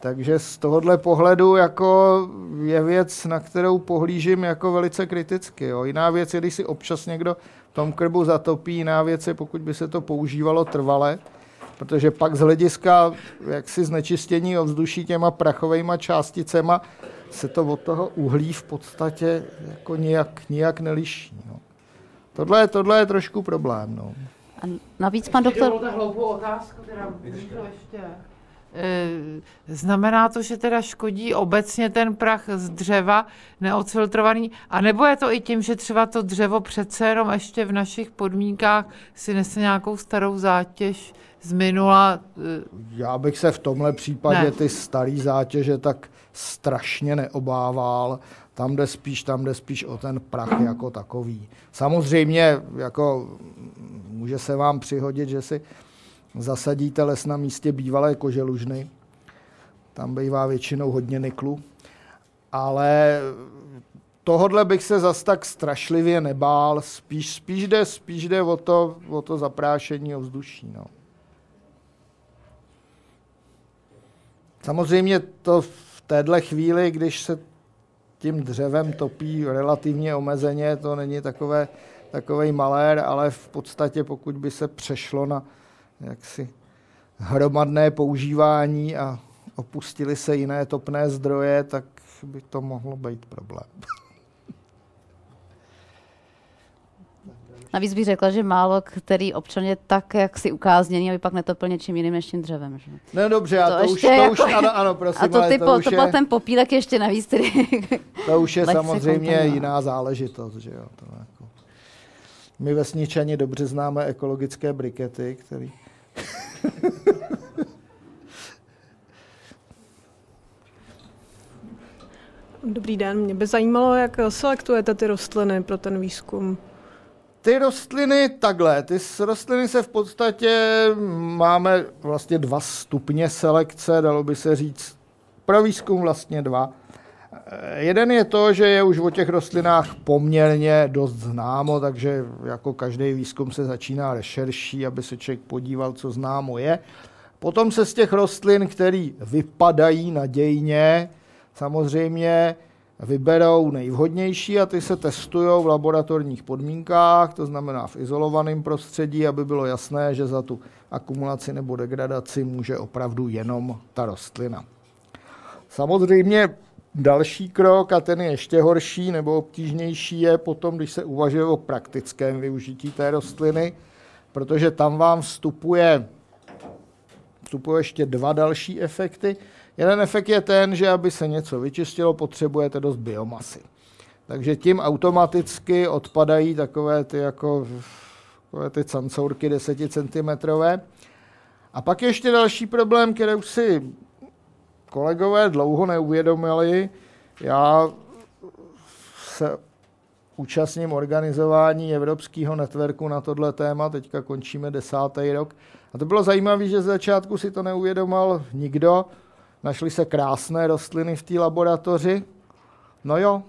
takže z tohohle pohledu jako je věc, na kterou pohlížím jako velice kriticky. Jo. Jiná věc je, když si občas někdo v tom krbu zatopí, jiná věc je, pokud by se to používalo trvale. protože pak z hlediska jaksi znečištění ovzduší těma prachovými částicema se to od toho uhlí v podstatě jako nijak, nijak neliší. No. Tohle, tohle je trošku problém. No. A navíc pan doktor... Dovolte hloupou otázku, to ještě. E, Znamená to, že teda škodí obecně ten prach z dřeva neodfiltrovaný, a nebo je to i tím, že třeba to dřevo přece jenom ještě v našich podmínkách si nese nějakou starou zátěž z minula? e, Já bych se v tomhle případě Ne. ty starý zátěže tak strašně neobával. Tam jde spíš, tam jde spíš o ten prach jako takový. Samozřejmě jako může se vám přihodit, že si zasadíte les na místě bývalé koželužny. Tam bývá většinou hodně niklu. Ale tohodle bych se zas tak strašlivě nebál. Spíš, spíš, jde, spíš jde o to, o to zaprášení ovzduší. No. Samozřejmě to v téhle chvíli, když se tím dřevem topí relativně omezeně, to není takové, takovej malér, ale v podstatě pokud by se přešlo na jaksi hromadné používání a opustili se jiné topné zdroje, tak by to mohlo být problém. Navíc bych řekla, že málo který občan je tak jaksi ukázněný, aby pak netopil něčím jiným než tím dřevem. Že? No dobře, a To to, už, to už, jako- ano, ano, prosím, A to, ale ty, to, po, už to je, ten popílek ještě navíc tedy. to už je samozřejmě kontaminovat. jiná záležitost. Že jo, to jako. My vesničani dobře známe ekologické brikety, které Dobrý den, mě by zajímalo, jak selektujete ty rostliny pro ten výzkum. Ty rostliny takhle, ty rostliny se v podstatě máme vlastně dva stupně selekce, dalo by se říct, pro výzkum vlastně dva. Jeden je to, že je už o těch rostlinách poměrně dost známo, takže jako každý výzkum se začíná rešerší, aby se člověk podíval, co známo je. Potom se z těch rostlin, které vypadají nadějně, samozřejmě vyberou nejvhodnější a ty se testují v laboratorních podmínkách, to znamená v izolovaném prostředí, aby bylo jasné, že za tu akumulaci nebo degradaci může opravdu jenom ta rostlina. Samozřejmě další krok, a ten je ještě horší nebo obtížnější, je potom, když se uvažuje o praktickém využití té rostliny, protože tam vám vstupuje, vstupují ještě dva další efekty. Jeden efekt je ten, že aby se něco vyčistilo, potřebujete dost biomasy. Takže tím automaticky odpadají takové ty jako takové ty cancourky 10 cm. A pak ještě další problém, který už si kolegové dlouho neuvědomili. Já se účastním organizování Evropského networku na tohle téma, teďka končíme desátý rok. A to bylo zajímavé, že z začátku si to neuvědomal nikdo. Našly se krásné rostliny v té laboratoři. No jo,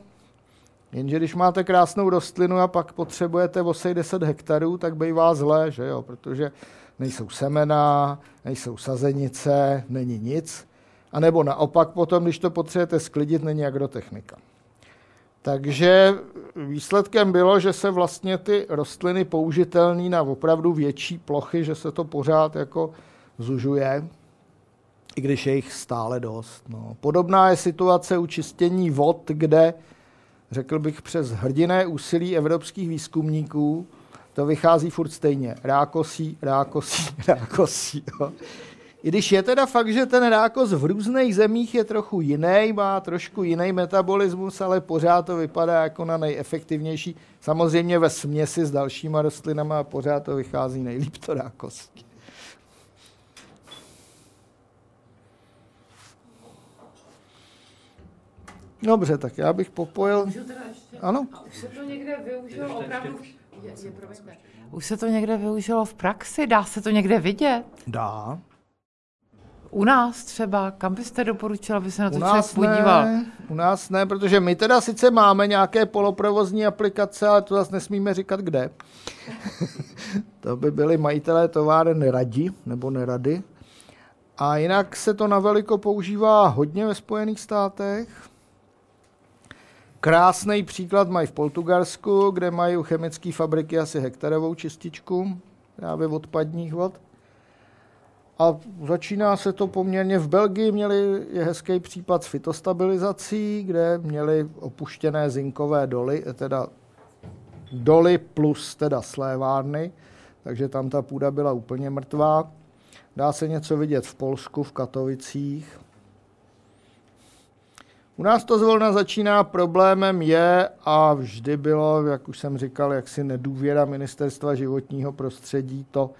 jenže když máte krásnou rostlinu a pak potřebujete osej 10 hektarů, tak bývá zlé, že jo, protože nejsou semena, nejsou sazenice, není nic. A nebo naopak potom, když to potřebujete sklidit, není agrotechnika. Takže výsledkem bylo, že se vlastně ty rostliny použitelné na opravdu větší plochy, že se to pořád jako zužuje, i když je jich stále dost. No. Podobná je situace u čistění vod, kde, řekl bych, přes hrdiné úsilí evropských výzkumníků to vychází furt stejně. Rákosí, rákosí, rákosí. Jo. I když je teda fakt, že ten rákos v různých zemích je trochu jiný, má trošku jiný metabolismus, ale pořád to vypadá jako na nejefektivnější. Samozřejmě ve směsi s dalšíma rostlinama pořád to vychází nejlíp to rákosí. Dobře, tak já bych popojil. Ano, Už se to někde využilo opravdu... Je, je, promiňte. Už se to někde využilo v praxi? Dá se to někde vidět? dá. U nás třeba? Kam byste doporučila, aby se na to člověk podíval? ne, u nás ne, protože my teda sice máme nějaké poloprovozní aplikace, ale to zase nesmíme říkat kde. to by byli majitelé továren radi nebo nerady. A jinak se to na veliko používá hodně ve Spojených státech. Krásný příklad mají v Portugalsku, kde mají u chemické fabriky asi hektarovou čističku právě odpadních vod. A začíná se to poměrně v Belgii, měli je hezký případ s fitostabilizací, kde měli opuštěné zinkové doly, teda doly plus teda slévárny, takže tam ta půda byla úplně mrtvá. Dá se něco vidět v Polsku, v Katovicích. U nás to zvolna začíná problémem je a vždy bylo, jak už jsem říkal, jaksi nedůvěra ministerstva životního prostředí to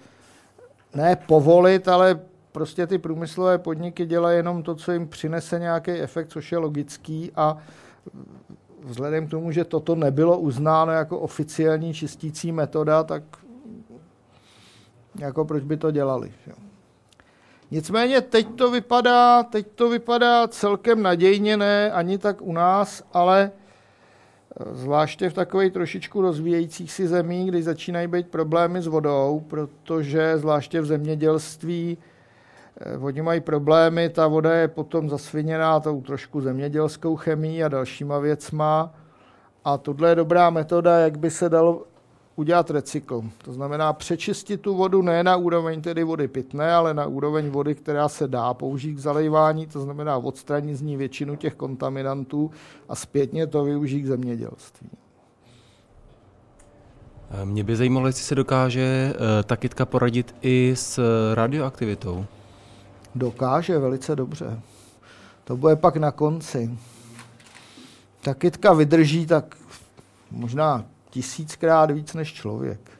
ne povolit, ale prostě ty průmyslové podniky dělají jenom to, co jim přinese nějaký efekt, což je logický a vzhledem k tomu, že toto nebylo uznáno jako oficiální čistící metoda, tak jako proč by to dělali. Jo. Nicméně teď to vypadá, teď to vypadá celkem nadějně, ne ani tak u nás, ale zvláště v takové trošičku rozvíjejících si zemí, kdy začínají být problémy s vodou, protože zvláště v zemědělství eh, oni mají problémy, ta voda je potom zasviněná tou trošku zemědělskou chemií a dalšíma věcma. A tohle je dobrá metoda, jak by se dalo udělat recykl. To znamená přečistit tu vodu ne na úroveň tedy vody pitné, ale na úroveň vody, která se dá použít k zalejvání, to znamená odstranit z ní většinu těch kontaminantů a zpětně to využít k zemědělství. Eh, mě by zajímalo, jestli se dokáže eh, ta kytka poradit i s radioaktivitou. Dokáže velice dobře. To bude pak na konci. Ta kytka vydrží tak možná tisíckrát víc než člověk.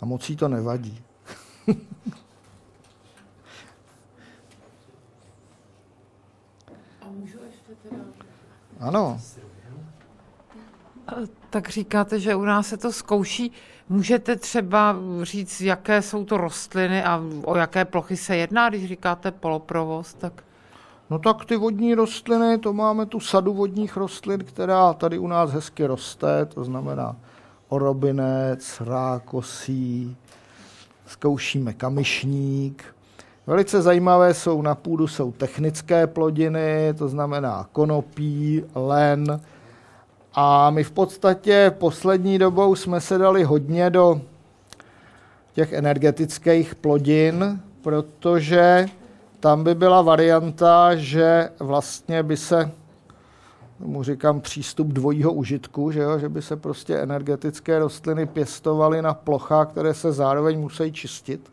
A moc jí to nevadí. Ano. Tak říkáte, že u nás se to zkouší. Můžete třeba říct, jaké jsou to rostliny a o jaké plochy se jedná, když říkáte poloprovoz, tak... No tak ty vodní rostliny, to máme tu sadu vodních rostlin, která tady u nás hezky roste, to znamená orobinec, rákosí, zkoušíme kamišník. Velice zajímavé jsou na půdu jsou technické plodiny, to znamená konopí, len. A my v podstatě poslední dobou jsme se dali hodně do těch energetických plodin, protože tam by byla varianta, že vlastně by se mu říkám přístup dvojího užitku, že, jo? že by se prostě energetické rostliny pěstovaly na plochách, které se zároveň musí čistit.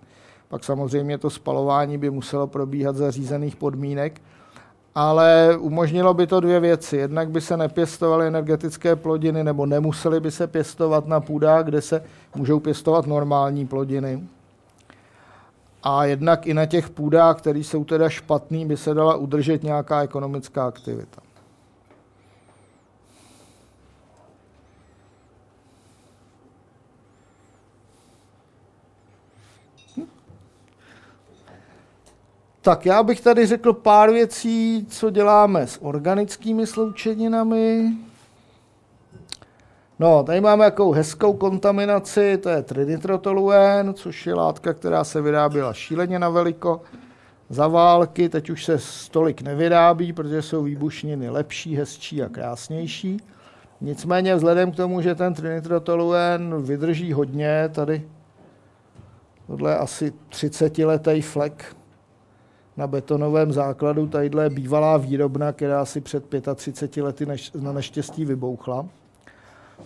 Pak samozřejmě to spalování by muselo probíhat za řízených podmínek, ale umožnilo by to dvě věci. Jednak by se nepěstovaly energetické plodiny, nebo nemusely by se pěstovat na půdách, kde se můžou pěstovat normální plodiny. A jednak i na těch půdách, které jsou teda špatný, by se dala udržet nějaká ekonomická aktivita. Tak já bych tady řekl pár věcí, co děláme s organickými sloučeninami. No, tady máme jakou hezkou kontaminaci, to je trinitrotoluen, což je látka, která se vyráběla šíleně na veliko za války, teď už se stolik nevyrábí, protože jsou výbušniny lepší, hezčí a krásnější. Nicméně vzhledem k tomu, že ten trinitrotoluen vydrží hodně, tady tohle je asi 30 letý flek na betonovém základu. Tadyhle je bývalá výrobna, která si před 35 lety na neštěstí vybouchla.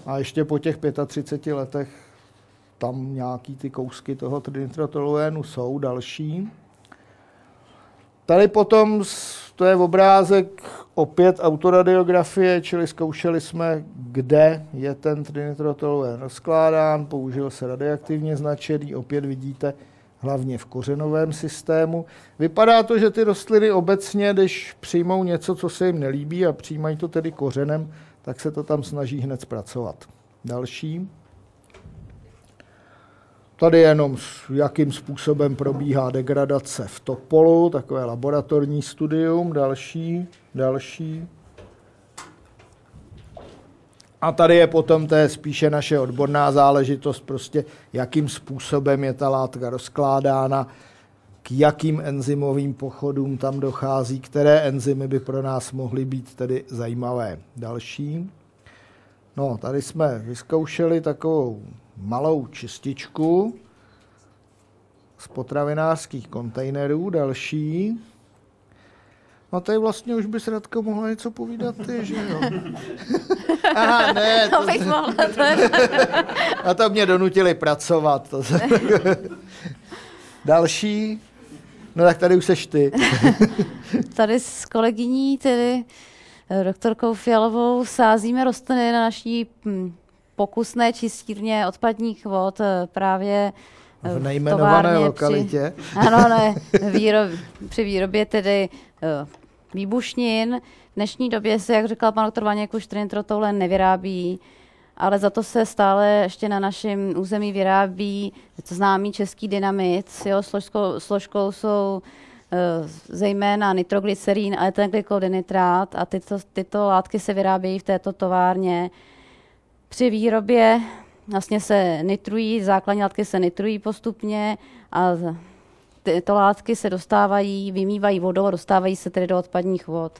A ještě po těch 35 letech tam nějaký ty kousky toho trinitrotoluénu jsou další. Tady potom, to je obrázek opět autoradiografie, čili zkoušeli jsme, kde je ten trinitrotoluen rozkládán, použil se radioaktivně značený, opět vidíte, hlavně v kořenovém systému. Vypadá to, že ty rostliny obecně, když přijmou něco, co se jim nelíbí a přijímají to tedy kořenem, tak se to tam snaží hned zpracovat. Další. Tady jenom jakým způsobem probíhá degradace v topolu, takové laboratorní studium. Další, další. A tady je potom, to je spíše naše odborná záležitost, prostě jakým způsobem je ta látka rozkládána, k jakým enzymovým pochodům tam dochází, které enzymy by pro nás mohly být tedy zajímavé. Další. No, tady jsme vyzkoušeli takovou malou čističku. z potravinářských kontejnerů. Další. No tady vlastně už bys Radko mohla něco povídat ty, že jo? Aha, ne, To bych mohla, to je... a to mě donutili pracovat. To se... Další. No tak tady už seš ty. Tady s kolegyní, tedy eh, doktorkou Fialovou, sázíme rostliny na naší hm, pokusné čistírně odpadních vod eh, právě eh, V nejmenované továrně lokalitě. Při, ano, ne, výrob, při výrobě tedy výbušnin. V dnešní době se, jak říkal pan doktor Vaněk, už trinitrotoulen nevyrábí, ale za to se stále ještě na našem území vyrábí známý český dynamit. S jeho složkou, složkou jsou eh, zejména nitroglycerín a etylglykodinitrát a tyto, tyto látky se vyrábějí v této továrně. Při výrobě vlastně se nitrují, základní látky se nitrují postupně a tyto látky se dostávají, vymývají vodou a dostávají se tedy do odpadních vod.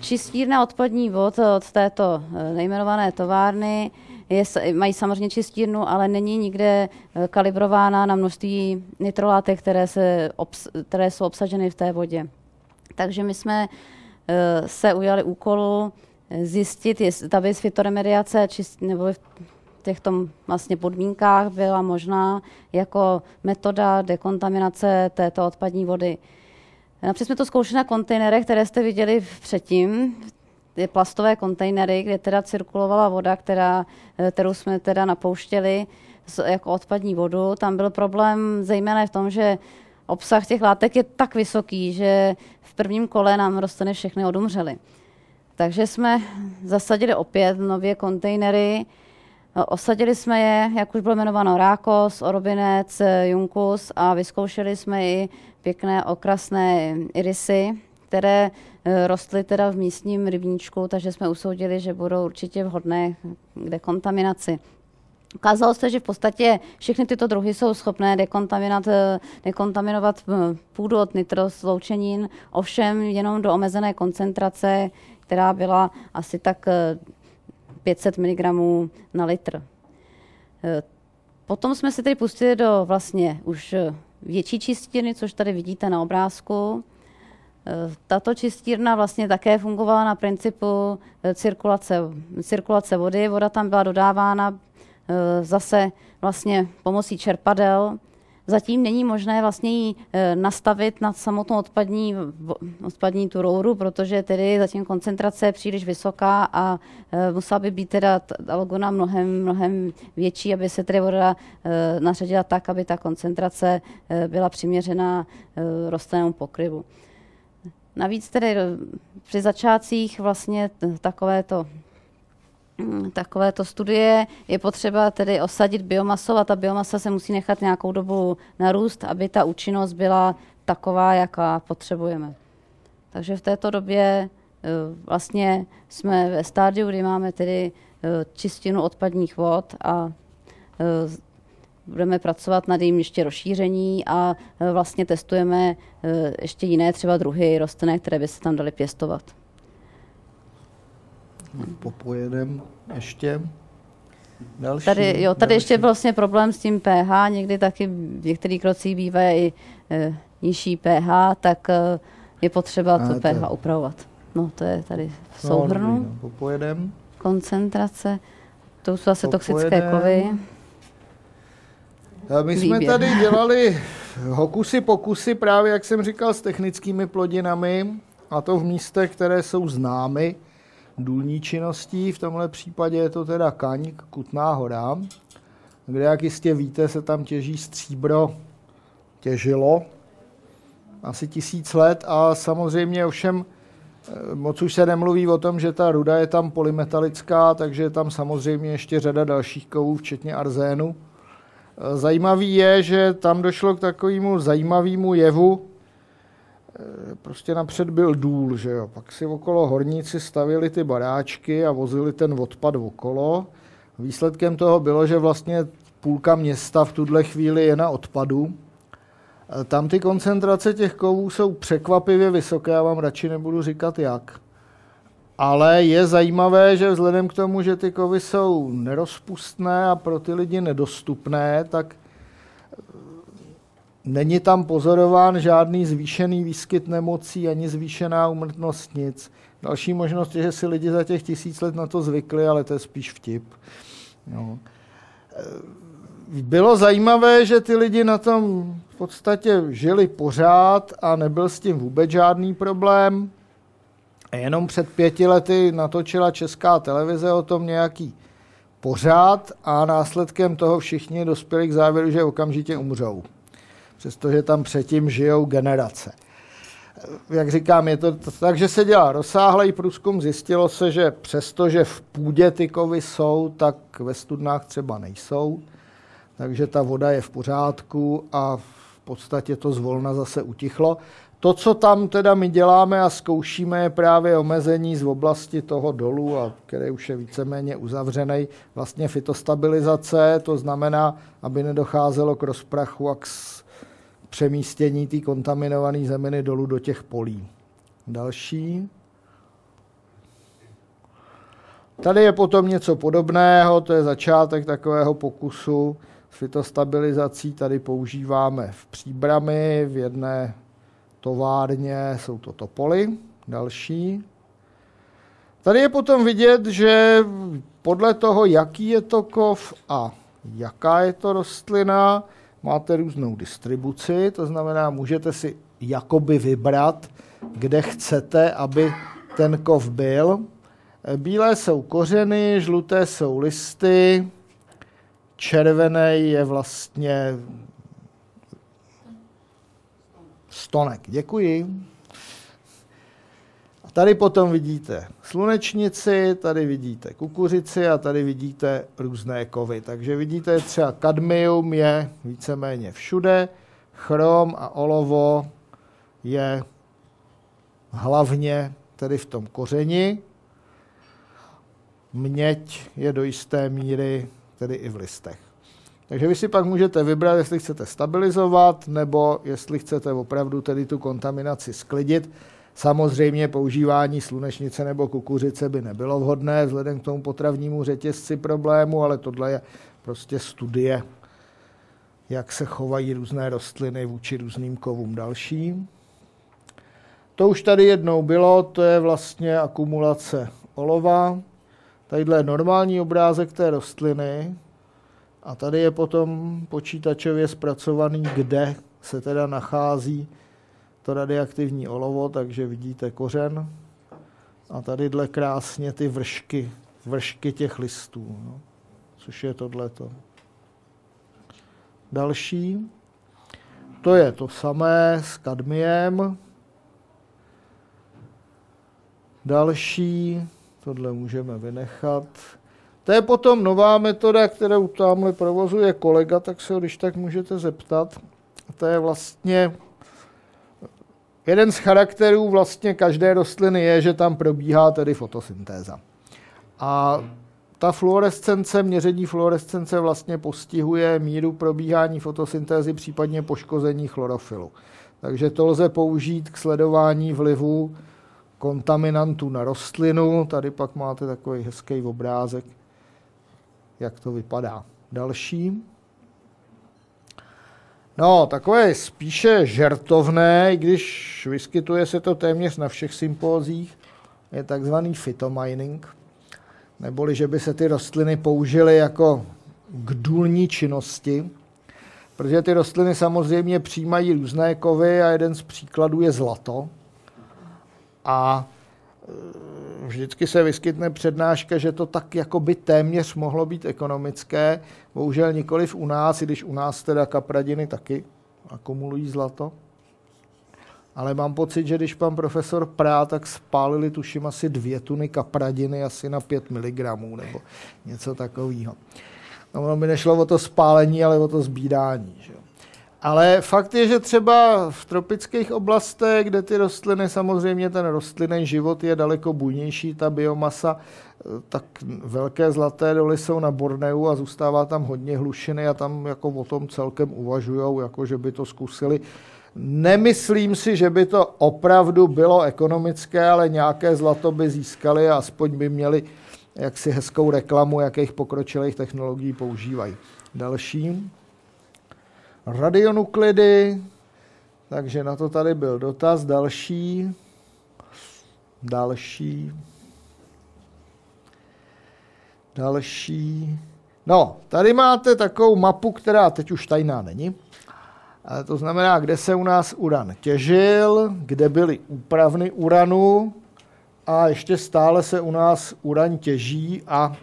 Čistírna odpadní vod od této eh, nejmenované továrny je, mají samozřejmě čistírnu, ale není nikde eh, kalibrována na množství nitrolátek, které, se obs, které jsou obsaženy v té vodě. Takže my jsme eh, se ujali úkolu zjistit, jestli by fitoremediace čist, nebo v těchto vlastně podmínkách byla možná jako metoda dekontaminace této odpadní vody. Například jsme to zkoušeli na kontejnerech, které jste viděli předtím, ty plastové kontejnery, kde teda cirkulovala voda, která, eh, kterou jsme teda napouštěli jako odpadní vodu. Tam byl problém zejména v tom, že obsah těch látek je tak vysoký, že v prvním kole nám rostliny všechny odumřely. Takže jsme zasadili opět nově kontejnery, Osadili jsme je, jak už bylo jmenováno, rákos, orobinec, junkus a vyzkoušeli jsme i pěkné okrasné irisy, které eh, rostly teda v místním rybníčku, takže jsme usoudili, že budou určitě vhodné k dekontaminaci. Ukázalo se, že v podstatě všechny tyto druhy jsou schopné dekontaminovat, eh, dekontaminovat eh, půdu od nitrosloučenin, ovšem jenom do omezené koncentrace, která byla asi tak eh, 500 mg na litr. Potom jsme se tedy pustili do vlastně už větší čistírny, což tady vidíte na obrázku. Eh, Tato čistírna vlastně také fungovala na principu eh, cirkulace, cirkulace vody. Voda tam byla dodávána eh, zase vlastně pomocí čerpadel. Zatím není možné vlastně ji eh, nastavit na samotnou odpadní, odpadní tu rouru, protože tedy zatím koncentrace je příliš vysoká a eh, musela by být teda t- algona mnohem, mnohem větší, aby se tedy voda eh, naředila tak, aby ta koncentrace byla přiměřená rostlinnému pokryvu. Navíc tedy při začátcích vlastně takovéto takovéto studie je potřeba tedy osadit biomasou a ta biomasa se musí nechat nějakou dobu narůst, aby ta účinnost byla taková, jaká potřebujeme. Takže v této době eh, vlastně jsme ve stádiu, kdy máme tedy eh, čistinu odpadních vod a eh, budeme pracovat nad jejím ještě rozšíření a vlastně testujeme ještě jiné třeba druhy rostlin, které by se tam daly pěstovat. Popojedem ještě. Další. Tady, jo, tady další. ještě byl vlastně problém s tím pH, někdy taky v některých krocích bývá i e, nižší pH, tak e, je potřeba A, to pH upravovat. No to je tady v No, souhrnu, no, Popojedem. koncentrace, to jsou zase toxické kovy. A My jsme Výběr. tady dělali hokusy pokusy právě, jak jsem říkal, s technickými plodinami a to v místech, které jsou známy důlní činností. V tomhle případě je to teda Kaňk, Kutná hora, kde, jak jistě víte, se tam těží stříbro, těžilo asi tisíc let a samozřejmě ovšem eh, moc už se nemluví o tom, že ta ruda je tam polymetalická, takže je tam samozřejmě ještě řada dalších kovů, včetně arzénu. Eh, Zajímavý je, že tam došlo k takovému zajímavému jevu. Eh, Prostě napřed byl důl, že jo. Pak si okolo horníci stavili ty baráčky a vozili ten odpad okolo. Výsledkem toho bylo, že vlastně půlka města v tuhle chvíli je na odpadu. Eh, Tam ty koncentrace těch kovů jsou překvapivě vysoké, já vám radši nebudu říkat jak. Ale je zajímavé, že vzhledem k tomu, že ty kovy jsou nerozpustné a pro ty lidi nedostupné, tak Není tam pozorován žádný zvýšený výskyt nemocí ani zvýšená umrtnost nic. Další možnost je, že si lidi za těch tisíc let na to zvykli, ale to je spíš vtip. No. Bylo zajímavé, že ty lidi na tom v podstatě žili pořád a nebyl s tím vůbec žádný problém. Jenom před pěti lety natočila česká televize o tom nějaký pořád a následkem toho všichni dospěli k závěru, že okamžitě umřou. Přestože tam předtím žijou generace. Jak říkám, je to tak, že se dělá rozsáhlý průzkum. Zjistilo se, že přestože v půdě ty kovy jsou, tak ve studnách třeba nejsou. Takže ta voda je v pořádku a v podstatě to zvolna zase utichlo. To, co tam teda my děláme a zkoušíme, je právě omezení z oblasti toho dolu, a který už je víceméně uzavřený, vlastně fitostabilizace, to znamená, aby nedocházelo k rozprachu a k přemístění té kontaminované zeminy dolů do těch polí. Další. Tady je potom něco podobného, to je začátek takového pokusu s fitostabilizací. Tady používáme v příbrami v jedné továrně jsou to topoly, další. Tady je potom vidět, že podle toho, jaký je to kov a jaká je to rostlina, máte různou distribuci, to znamená, můžete si jakoby vybrat, kde chcete, aby ten kov byl. Bílé jsou kořeny, žluté jsou listy, červený je vlastně stonek. Děkuji. Tady potom vidíte slunečnici, tady vidíte kukuřici a tady vidíte různé kovy. Takže vidíte třeba kadmium je víceméně všude, chrom a olovo je hlavně tedy v tom kořeni. Měď je do jisté míry tedy i v listech. Takže vy si pak můžete vybrat, jestli chcete stabilizovat, nebo jestli chcete opravdu tedy tu kontaminaci sklidit. Samozřejmě používání slunečnice nebo kukuřice by nebylo vhodné vzhledem k tomu potravnímu řetězci problému, ale tohle je prostě studie, jak se chovají různé rostliny vůči různým kovům dalším. To už tady jednou bylo, to je vlastně akumulace olova. Tadyhle je normální obrázek té rostliny, a tady je potom počítačově zpracovaný, kde se teda nachází to radioaktivní olovo, takže vidíte kořen. A tady dle krásně ty vršky, vršky těch listů, no, což je tohleto. Další, to je to samé s kadmiem. Další, tohle můžeme vynechat. To je potom nová metoda, kterou tamhle provozuje kolega, tak se ho když tak můžete zeptat. To je vlastně jeden z charakterů vlastně každé rostliny je, že tam probíhá tedy fotosyntéza. A ta fluorescence, měření fluorescence vlastně postihuje míru probíhání fotosyntézy, případně poškození chlorofilu. Takže to lze použít k sledování vlivu kontaminantů na rostlinu. Tady pak máte takový hezký obrázek jak to vypadá. Další. No, takové spíše žertovné, i když vyskytuje se to téměř na všech sympózích, je takzvaný phytomining, neboli že by se ty rostliny použily jako k důlní činnosti, protože ty rostliny samozřejmě přijímají různé kovy a jeden z příkladů je zlato. A vždycky se vyskytne přednáška, že to tak jako by téměř mohlo být ekonomické. Bohužel nikoliv u nás, i když u nás teda kapradiny taky akumulují zlato. Ale mám pocit, že když pan profesor Prá, tak spálili tuším asi dvě tuny kapradiny asi na 5 mg nebo něco takového. No, mi nešlo o to spálení, ale o to zbídání. Že? Ale fakt je, že třeba v tropických oblastech, kde ty rostliny, samozřejmě ten rostlinný život je daleko bujnější, ta biomasa, tak velké zlaté doly jsou na Borneu a zůstává tam hodně hlušiny a tam jako o tom celkem uvažují, jako že by to zkusili. Nemyslím si, že by to opravdu bylo ekonomické, ale nějaké zlato by získali a aspoň by měli jaksi hezkou reklamu, jakých pokročilých technologií používají. Další. Radionuklidy, takže na to tady byl dotaz. Další. Další. Další. No, tady máte takovou mapu, která teď už tajná není. A to znamená, kde se u nás uran těžil, kde byly úpravny uranu a ještě stále se u nás uran těží a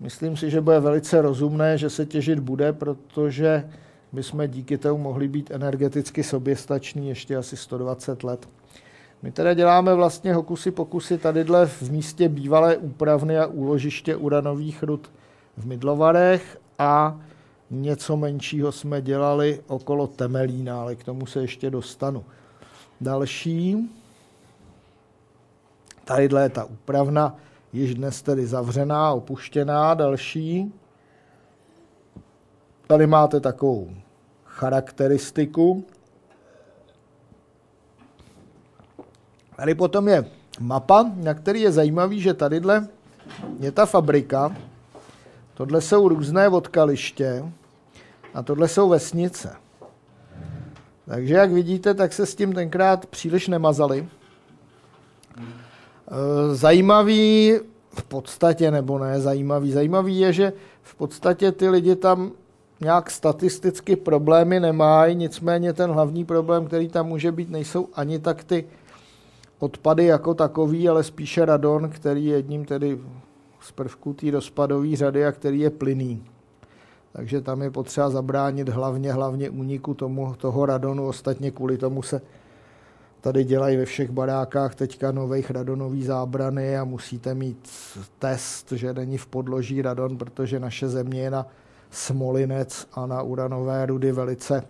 myslím si, že bude velice rozumné, že se těžit bude, protože my jsme díky tomu mohli být energeticky soběstační ještě asi 120 let. My teda děláme vlastně hokusy pokusy tadyhle v místě bývalé úpravny a úložiště uranových rud v Midlovarech a něco menšího jsme dělali okolo Temelína, ale k tomu se ještě dostanu. Další. Tadyhle je ta úpravna, již dnes tedy zavřená, opuštěná. Další. Tady máte takovou charakteristiku. Tady potom je mapa, na který je zajímavý, že tadyhle je ta fabrika, tohle jsou různé odkaliště a tohle jsou vesnice. Takže jak vidíte, tak se s tím tenkrát příliš nemazali. E, zajímavý v podstatě, nebo ne zajímavý, zajímavý je, že v podstatě ty lidi tam nějak statisticky problémy nemají, nicméně ten hlavní problém, který tam může být, nejsou ani tak ty odpady jako takový, ale spíše radon, který je jedním tedy z prvků té rozpadové řady a který je plyný. Takže tam je potřeba zabránit hlavně, hlavně úniku tomu, toho radonu. Ostatně kvůli tomu se tady dělají ve všech barákách teďka nových radonový zábrany a musíte mít test, že není v podloží radon, protože naše země je na smolinec a na uranové rudy velice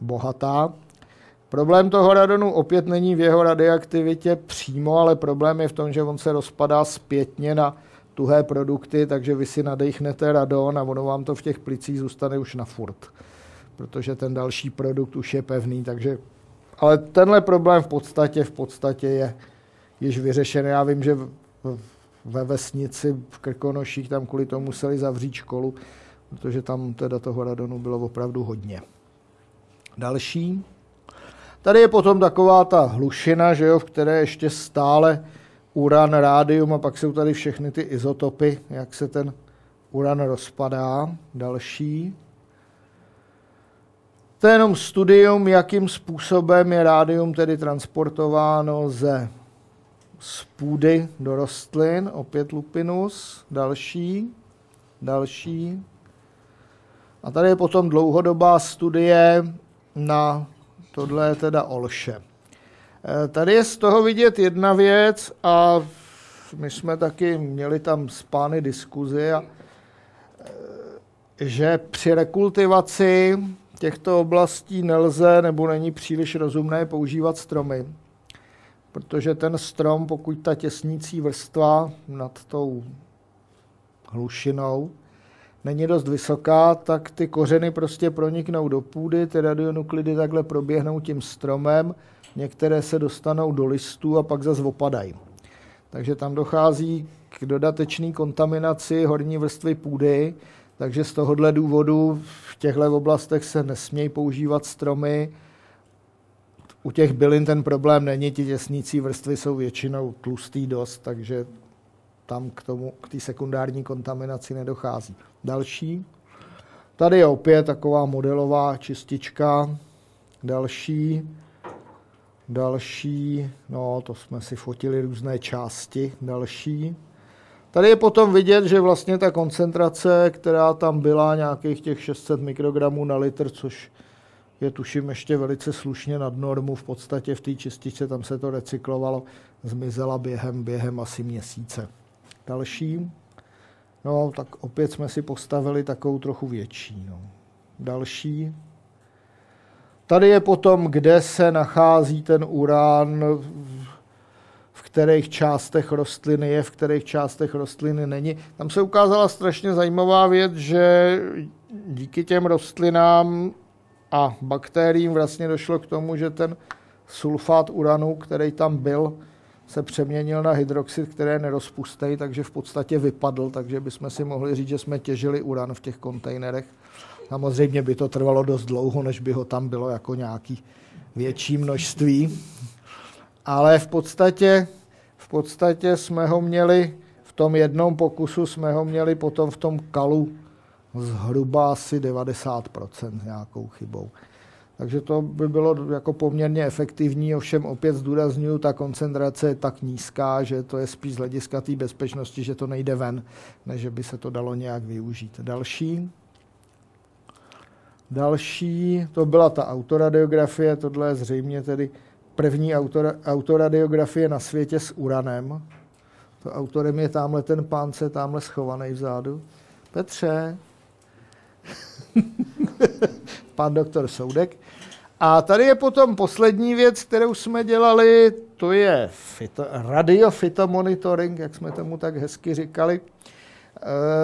bohatá. Problém toho radonu opět není v jeho radioaktivitě přímo, ale problém je v tom, že on se rozpadá zpětně na tuhé produkty, takže vy si nadechnete radon a ono vám to v těch plicích zůstane už na furt, protože ten další produkt už je pevný, takže ale tenhle problém v podstatě, v podstatě je již vyřešen. Já vím, že ve vesnici v Krkonoších tam kvůli tomu museli zavřít školu, protože tam teda toho radonu bylo opravdu hodně. Další. Tady je potom taková ta hlušina, že jo, v které ještě stále uran, rádium a pak jsou tady všechny ty izotopy, jak se ten uran rozpadá. Další. To je jenom studium, jakým způsobem je rádium tedy transportováno ze z půdy do rostlin, opět lupinus, další, další. A tady je potom dlouhodobá studie na tohle je teda Olše. Eh, tady je z toho vidět jedna věc a my jsme taky měli tam s pány diskuzi, a, eh, že při rekultivaci těchto oblastí nelze nebo není příliš rozumné používat stromy, protože ten strom, pokud ta těsnící vrstva nad tou hlušinou není dost vysoká, tak ty kořeny prostě proniknou do půdy, ty radionuklidy takhle proběhnou tím stromem, některé se dostanou do listů a pak zase opadají. Takže tam dochází k dodatečné kontaminaci horní vrstvy půdy, takže z tohohle důvodu v těchto oblastech se nesmějí používat stromy. U těch bylin ten problém není, ti těsnící vrstvy jsou většinou tlustý dost, takže tam k tomu, k té sekundární kontaminaci nedochází. Další. Tady je opět taková modelová čistička. Další. Další. No, to jsme si fotili různé části. Další. Tady je potom vidět, že vlastně ta koncentrace, která tam byla, nějakých těch 600 mikrogramů na litr, což je tuším ještě velice slušně nad normu, v podstatě v té čističce tam se to recyklovalo, zmizela během, během asi měsíce. Další. No, tak opět jsme si postavili takovou trochu větší. No. Další. Tady je potom, kde se nachází ten urán, v kterých částech rostliny je, v kterých částech rostliny není. Tam se ukázala strašně zajímavá věc, že díky těm rostlinám a bakteriím vlastně došlo k tomu, že ten sulfát uranu, který tam byl, se přeměnil na hydroxid, který je nerozpustný, takže v podstatě vypadl, takže bychom si mohli říct, že jsme těžili uran v těch kontejnerech. Samozřejmě by to trvalo dost dlouho, než by ho tam bylo jako nějaký větší množství. Ale v podstatě, v podstatě jsme ho měli, v tom jednom pokusu jsme ho měli potom v tom kalu zhruba asi 90% nějakou chybou. Takže to by bylo jako poměrně efektivní, ovšem opět zdůraznuju, ta koncentrace je tak nízká, že to je spíš z hlediska té bezpečnosti, že to nejde ven, než by se to dalo nějak využít. Další. Další, to byla ta autoradiografie, tohle je zřejmě tedy první autora, autoradiografie na světě s uranem. To autorem je tamhle ten pán, je tamhle schovaný vzadu. Petře. Pan doktor Soudek. A tady je potom poslední věc, kterou jsme dělali, to je fito, radiofitomonitoring, jak jsme tomu tak hezky říkali.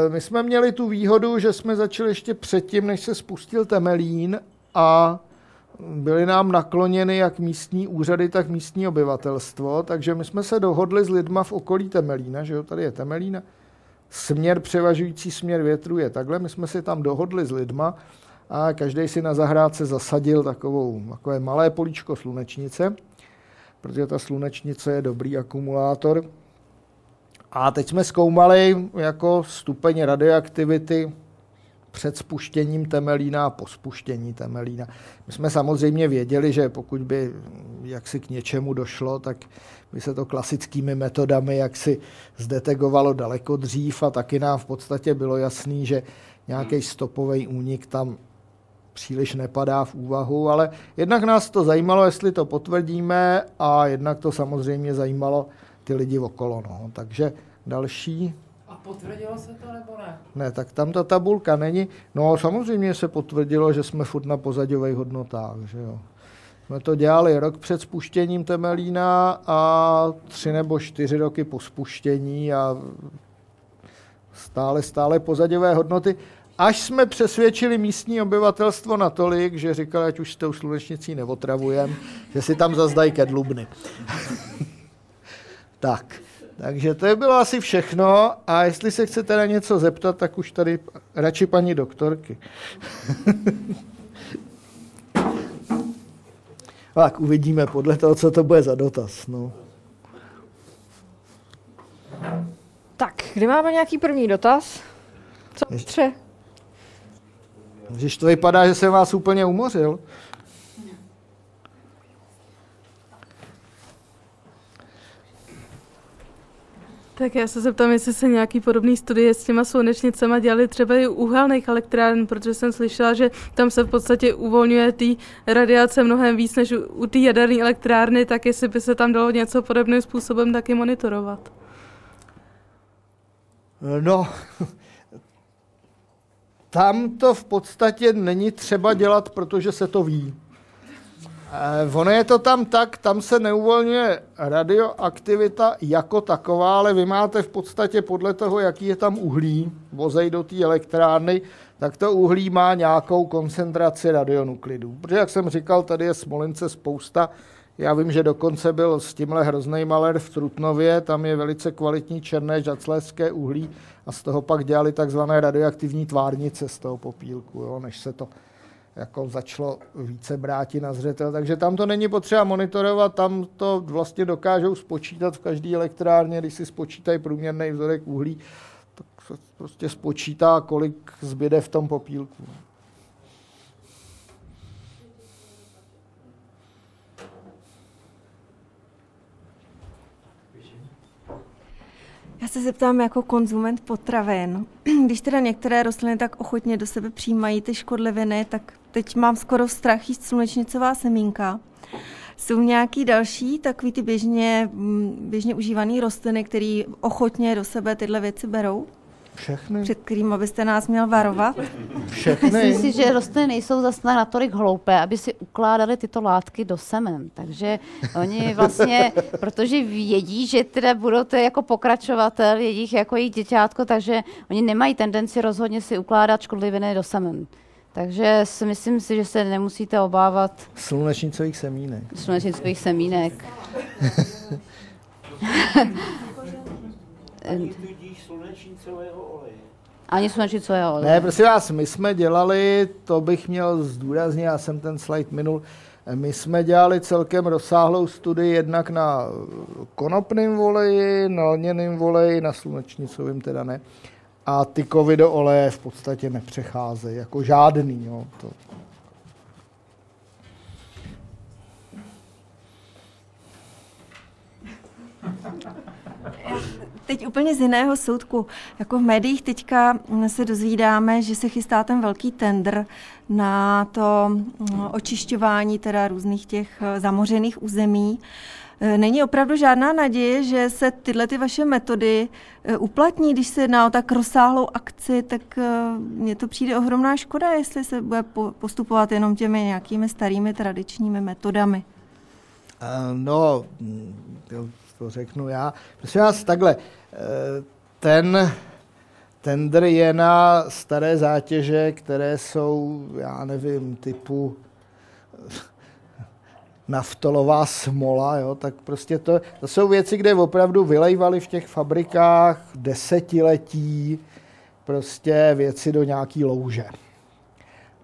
E, my jsme měli tu výhodu, že jsme začali ještě předtím, než se spustil Temelín a byly nám nakloněny jak místní úřady, tak místní obyvatelstvo, takže my jsme se dohodli s lidma v okolí Temelína, že jo, tady je Temelína, směr, převažující směr větru je takhle, my jsme si tam dohodli s lidma a každý si na zahrádce zasadil takovou, takové malé políčko slunečnice, protože ta slunečnice je dobrý akumulátor. A teď jsme zkoumali jako stupeň radioaktivity před spuštěním Temelína a po spuštění Temelína. My jsme samozřejmě věděli, že pokud by jaksi k něčemu došlo, tak by se to klasickými metodami jaksi zdetegovalo daleko dřív a taky nám v podstatě bylo jasný, že nějaký stopový únik tam příliš nepadá v úvahu, ale jednak nás to zajímalo, jestli to potvrdíme a jednak to samozřejmě zajímalo ty lidi okolo. No. Takže další. A potvrdilo se to nebo ne? Ne, tak tam ta tabulka není. No samozřejmě se potvrdilo, že jsme furt na pozadových hodnotách. Že jo. Jsme to dělali rok před spuštěním Temelína a tři nebo čtyři roky po spuštění a stále, stále pozadové hodnoty. Až jsme přesvědčili místní obyvatelstvo natolik, že říkali, ať už s tou slunečnicí neotravujem, že si tam zazdají kedlubny. tak, takže to je bylo asi všechno a jestli se chcete na něco zeptat, tak už tady radši paní doktorky. tak uvidíme podle toho, co to bude za dotaz. No. Tak, kdy máme nějaký první dotaz? Co tře? Když to vypadá, že jsem vás úplně umořil. Tak já se zeptám, jestli se nějaký podobný studie s těma slunečnicema dělali třeba i u uhelných elektráren, protože jsem slyšela, že tam se v podstatě uvolňuje ty radiace mnohem víc než u, u té jaderné elektrárny, tak jestli by se tam dalo něco podobným způsobem taky monitorovat. No, tam to v podstatě není třeba dělat, protože se to ví. Eh, ono je to tam tak, tam se neuvolňuje radioaktivita jako taková, ale vy máte v podstatě podle toho, jaký je tam uhlí, vozej do té elektrárny, tak to uhlí má nějakou koncentraci radionuklidů. Protože, jak jsem říkal, tady je Smolince spousta. Já vím, že dokonce byl s tímhle hrozný maler v Trutnově, tam je velice kvalitní černé žacléské uhlí a z toho pak dělali takzvané radioaktivní tvárnice z toho popílku, jo, než se to jako začalo více bráti na zřetel. Takže tam to není potřeba monitorovat, tam to vlastně dokážou spočítat v každé elektrárně, když si spočítají průměrný vzorek uhlí, tak se prostě spočítá, kolik zbyde v tom popílku. Já se zeptám jako konzument potravin. Když teda některé rostliny tak ochotně do sebe přijímají ty škodliviny, tak teď mám skoro strach jíst slunečnicová semínka. Jsou nějaký další takový ty běžně, běžně užívané rostliny, které ochotně do sebe tyhle věci berou? Všechny. Před kterým byste nás měl varovat? Všechny. Myslím si, že rostliny nejsou zase natolik hloupé, aby si ukládali tyto látky do semen. Takže oni vlastně, protože vědí, že teda budou to jako pokračovatel jejich jako jejich děťátko, takže oni nemají tendenci rozhodně si ukládat škodliviny do semen. Takže si myslím si, že se nemusíte obávat Slunečnicových semínek. slunečnicových semínek. Tudíž slunečnicového. Ani slunečnicu, jo. Ne, prosím vás, my jsme dělali, to bych měl zdůraznit, já jsem ten slide minul, my jsme dělali celkem rozsáhlou studii jednak na konopném voleji, na lněném voleji, na slunečnicovém teda ne. A ty kovy do oleje v podstatě nepřecházejí, jako žádný. Jo, to. Teď úplně z jiného soudku. Jako v médiích teďka se dozvídáme, že se chystá ten velký tender na to mm, očišťování teda různých těch eh, zamořených území. Eh, není opravdu žádná naděje, že se tyhle ty vaše metody eh, uplatní, když se jedná o tak rozsáhlou akci, tak mně to přijde ohromná škoda, jestli se bude postupovat jenom těmi nějakými starými tradičními metodami. No, to, řeknu já. Prosím vás, takhle, ten tender je na staré zátěže, které jsou, já nevím, typu naftolová smola, jo, tak prostě to, to jsou věci, kde opravdu vylejvali v těch fabrikách desetiletí prostě věci do nějaký louže.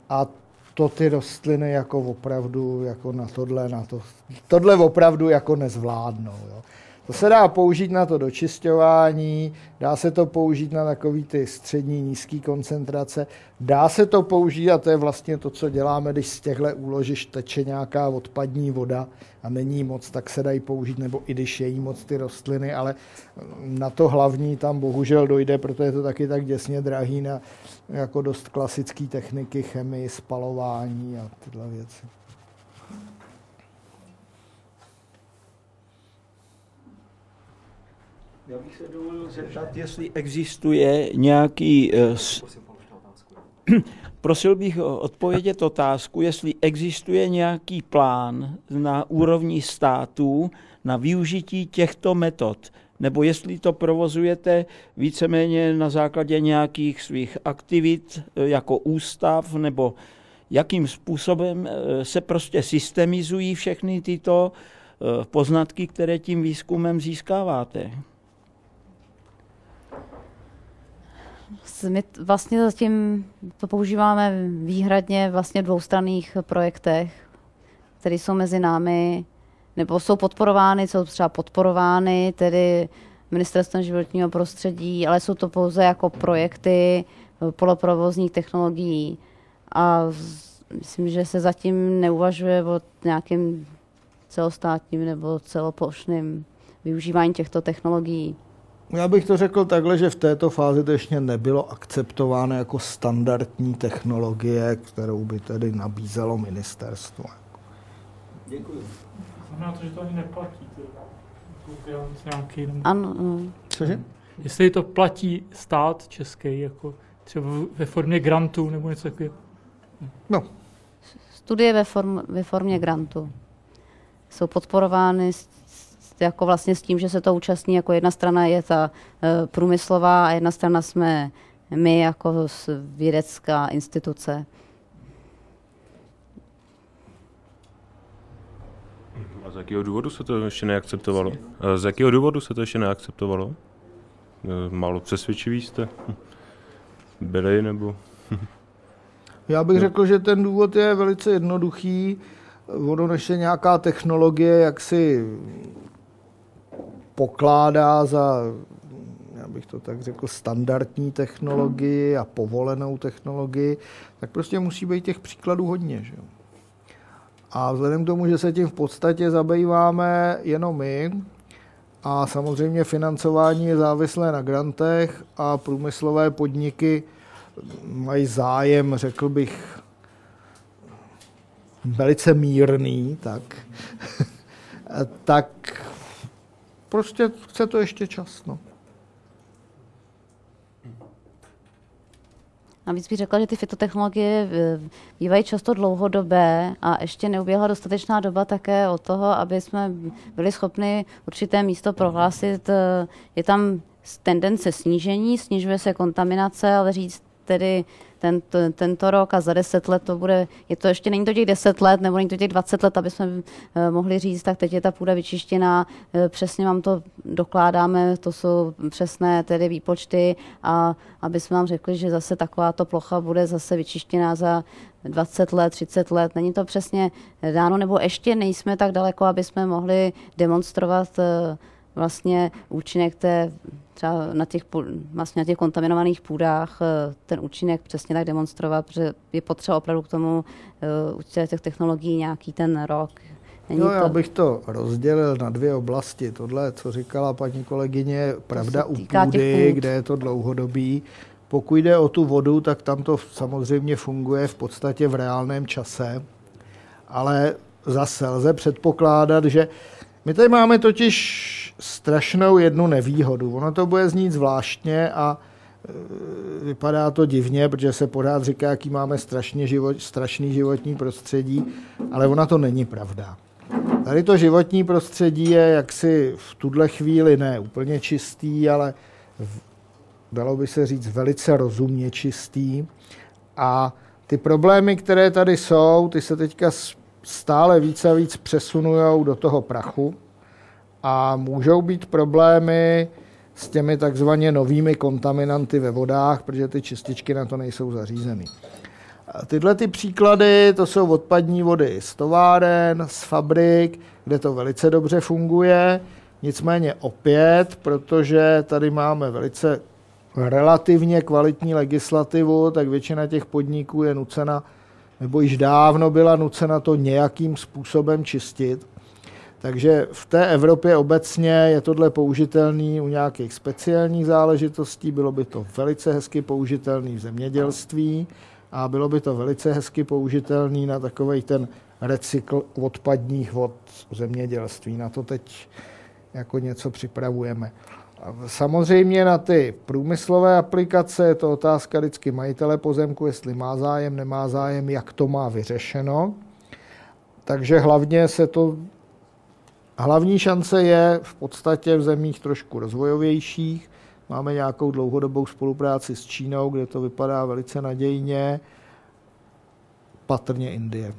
A to ty rostliny jako opravdu jako na tohle, na to, tohle opravdu jako nezvládnou. Jo. To se dá použít na to dočisťování, dá se to použít na takový ty střední, nízký koncentrace, dá se to použít, a to je vlastně to, co děláme, když z těchto úložiš teče nějaká odpadní voda a není moc, tak se dají použít, nebo i když je jí moc ty rostliny, ale na to hlavní tam bohužel dojde, protože je to taky tak děsně drahý na jako dost klasické techniky, chemii, spalování a tyhle věci. Já bych se dovolil zeptat, jestli existuje nějaký... Uh, Prosil bych odpovědět otázku, jestli existuje nějaký plán na úrovni států na využití těchto metod, nebo jestli to provozujete víceméně na základě nějakých svých aktivit eh, jako ústav, nebo jakým způsobem eh, se prostě systemizují všechny tyto poznatky, které tím výzkumem získáváte. My vlastně zatím to používáme výhradně vlastně v dvoustranných projektech, které jsou mezi námi, nebo jsou podporovány, jsou třeba podporovány, tedy ministerstvem životního prostředí, ale jsou to pouze jako projekty poloprovozních technologií. A myslím, že se zatím neuvažuje o nějakým celostátním nebo celoplošným využívání těchto technologií. Já bych to řekl takhle, že v této fázi to ještě nebylo akceptováno jako standardní technologie, kterou by tedy nabízelo ministerstvo. Děkuji. Znamená to, že to ani neplatí. Nějaký, ano, ano. Cože? Jestli to platí stát český, jako třeba ve formě grantů nebo něco takového. No. Studie ve, form, ve formě grantu jsou podporovány jako vlastně s tím, že se to účastní, jako jedna strana je ta e, průmyslová a jedna strana jsme my jako vědecká instituce. A z jakého důvodu se to ještě neakceptovalo? A z jakého důvodu se to ještě neakceptovalo? E, málo přesvědčivý jste? Byli nebo... Já bych no. řekl, že ten důvod je velice jednoduchý. Ono, než je nějaká technologie, jak si pokládá za, já bych to tak řekl, standardní technologii a povolenou technologii, tak prostě musí být těch příkladů hodně. Že? A vzhledem k tomu, že se tím v podstatě zabýváme jenom my, a samozřejmě financování je závislé na grantech a průmyslové podniky mají zájem, řekl bych, velice mírný, tak, tak prostě chce to ještě čas. No. Navíc bych řekla, že ty fitotechnologie eh, bývají často dlouhodobé a ještě neuběhla dostatečná doba také od toho, aby jsme byli schopni určité místo prohlásit. Eh, je tam tendence snížení, snižuje se kontaminace, ale říct tedy tento, tento rok a za deset let to bude, je to ještě není to těch deset let, nebo není to těch 20 let, aby jsme eh, mohli říct, tak teď je ta půda vyčištěná, eh, přesně vám to dokládáme, to jsou přesné tedy výpočty a aby jsme vám řekli, že zase takováto plocha bude zase vyčištěná za 20 let, 30 let, není to přesně dáno, nebo ještě nejsme tak daleko, aby jsme mohli demonstrovat eh, vlastně účinek té, třeba na těch, vlastně na těch kontaminovaných půdách, eh, ten účinek přesně tak demonstrovat, protože je potřeba opravdu k tomu eh, u těch technologií nějaký ten rok. Není no, to... já bych to rozdělil na dvě oblasti. Tohle, co říkala paní kolegyně, je pravda u půdy, kde je to dlouhodobý. Pokud jde o tu vodu, tak tam to samozřejmě funguje v podstatě v reálném čase, ale zase lze předpokládat, že my tady máme totiž strašnou jednu nevýhodu. Ono to bude znít zvláštně a e, vypadá to divně, protože se pořád říká, jaký máme strašně život, strašný životní prostředí, ale ona to není pravda. Tady to životní prostředí je jaksi v tuhle chvíli ne úplně čistý, ale dalo by se říct velice rozumně čistý. A ty problémy, které tady jsou, ty se teďka stále více a víc přesunují do toho prachu a můžou být problémy s těmi takzvaně novými kontaminanty ve vodách, protože ty čističky na to nejsou zařízeny. Tyhle ty příklady, to jsou odpadní vody z továren, z fabrik, kde to velice dobře funguje. Nicméně opět, protože tady máme velice relativně kvalitní legislativu, tak většina těch podniků je nucena nebo již dávno byla nucena to nějakým způsobem čistit. Takže v té Evropě obecně je tohle použitelný u nějakých speciálních záležitostí, bylo by to velice hezky použitelný v zemědělství a bylo by to velice hezky použitelný na takový ten recykl odpadních vod zemědělství. Na to teď jako něco připravujeme. Samozřejmě na ty průmyslové aplikace je to otázka vždycky majitele pozemku, jestli má zájem, nemá zájem, jak to má vyřešeno. Takže hlavně se to, hlavní šance je v podstatě v zemích trošku rozvojovějších. Máme nějakou dlouhodobou spolupráci s Čínou, kde to vypadá velice nadějně, patrně Indie.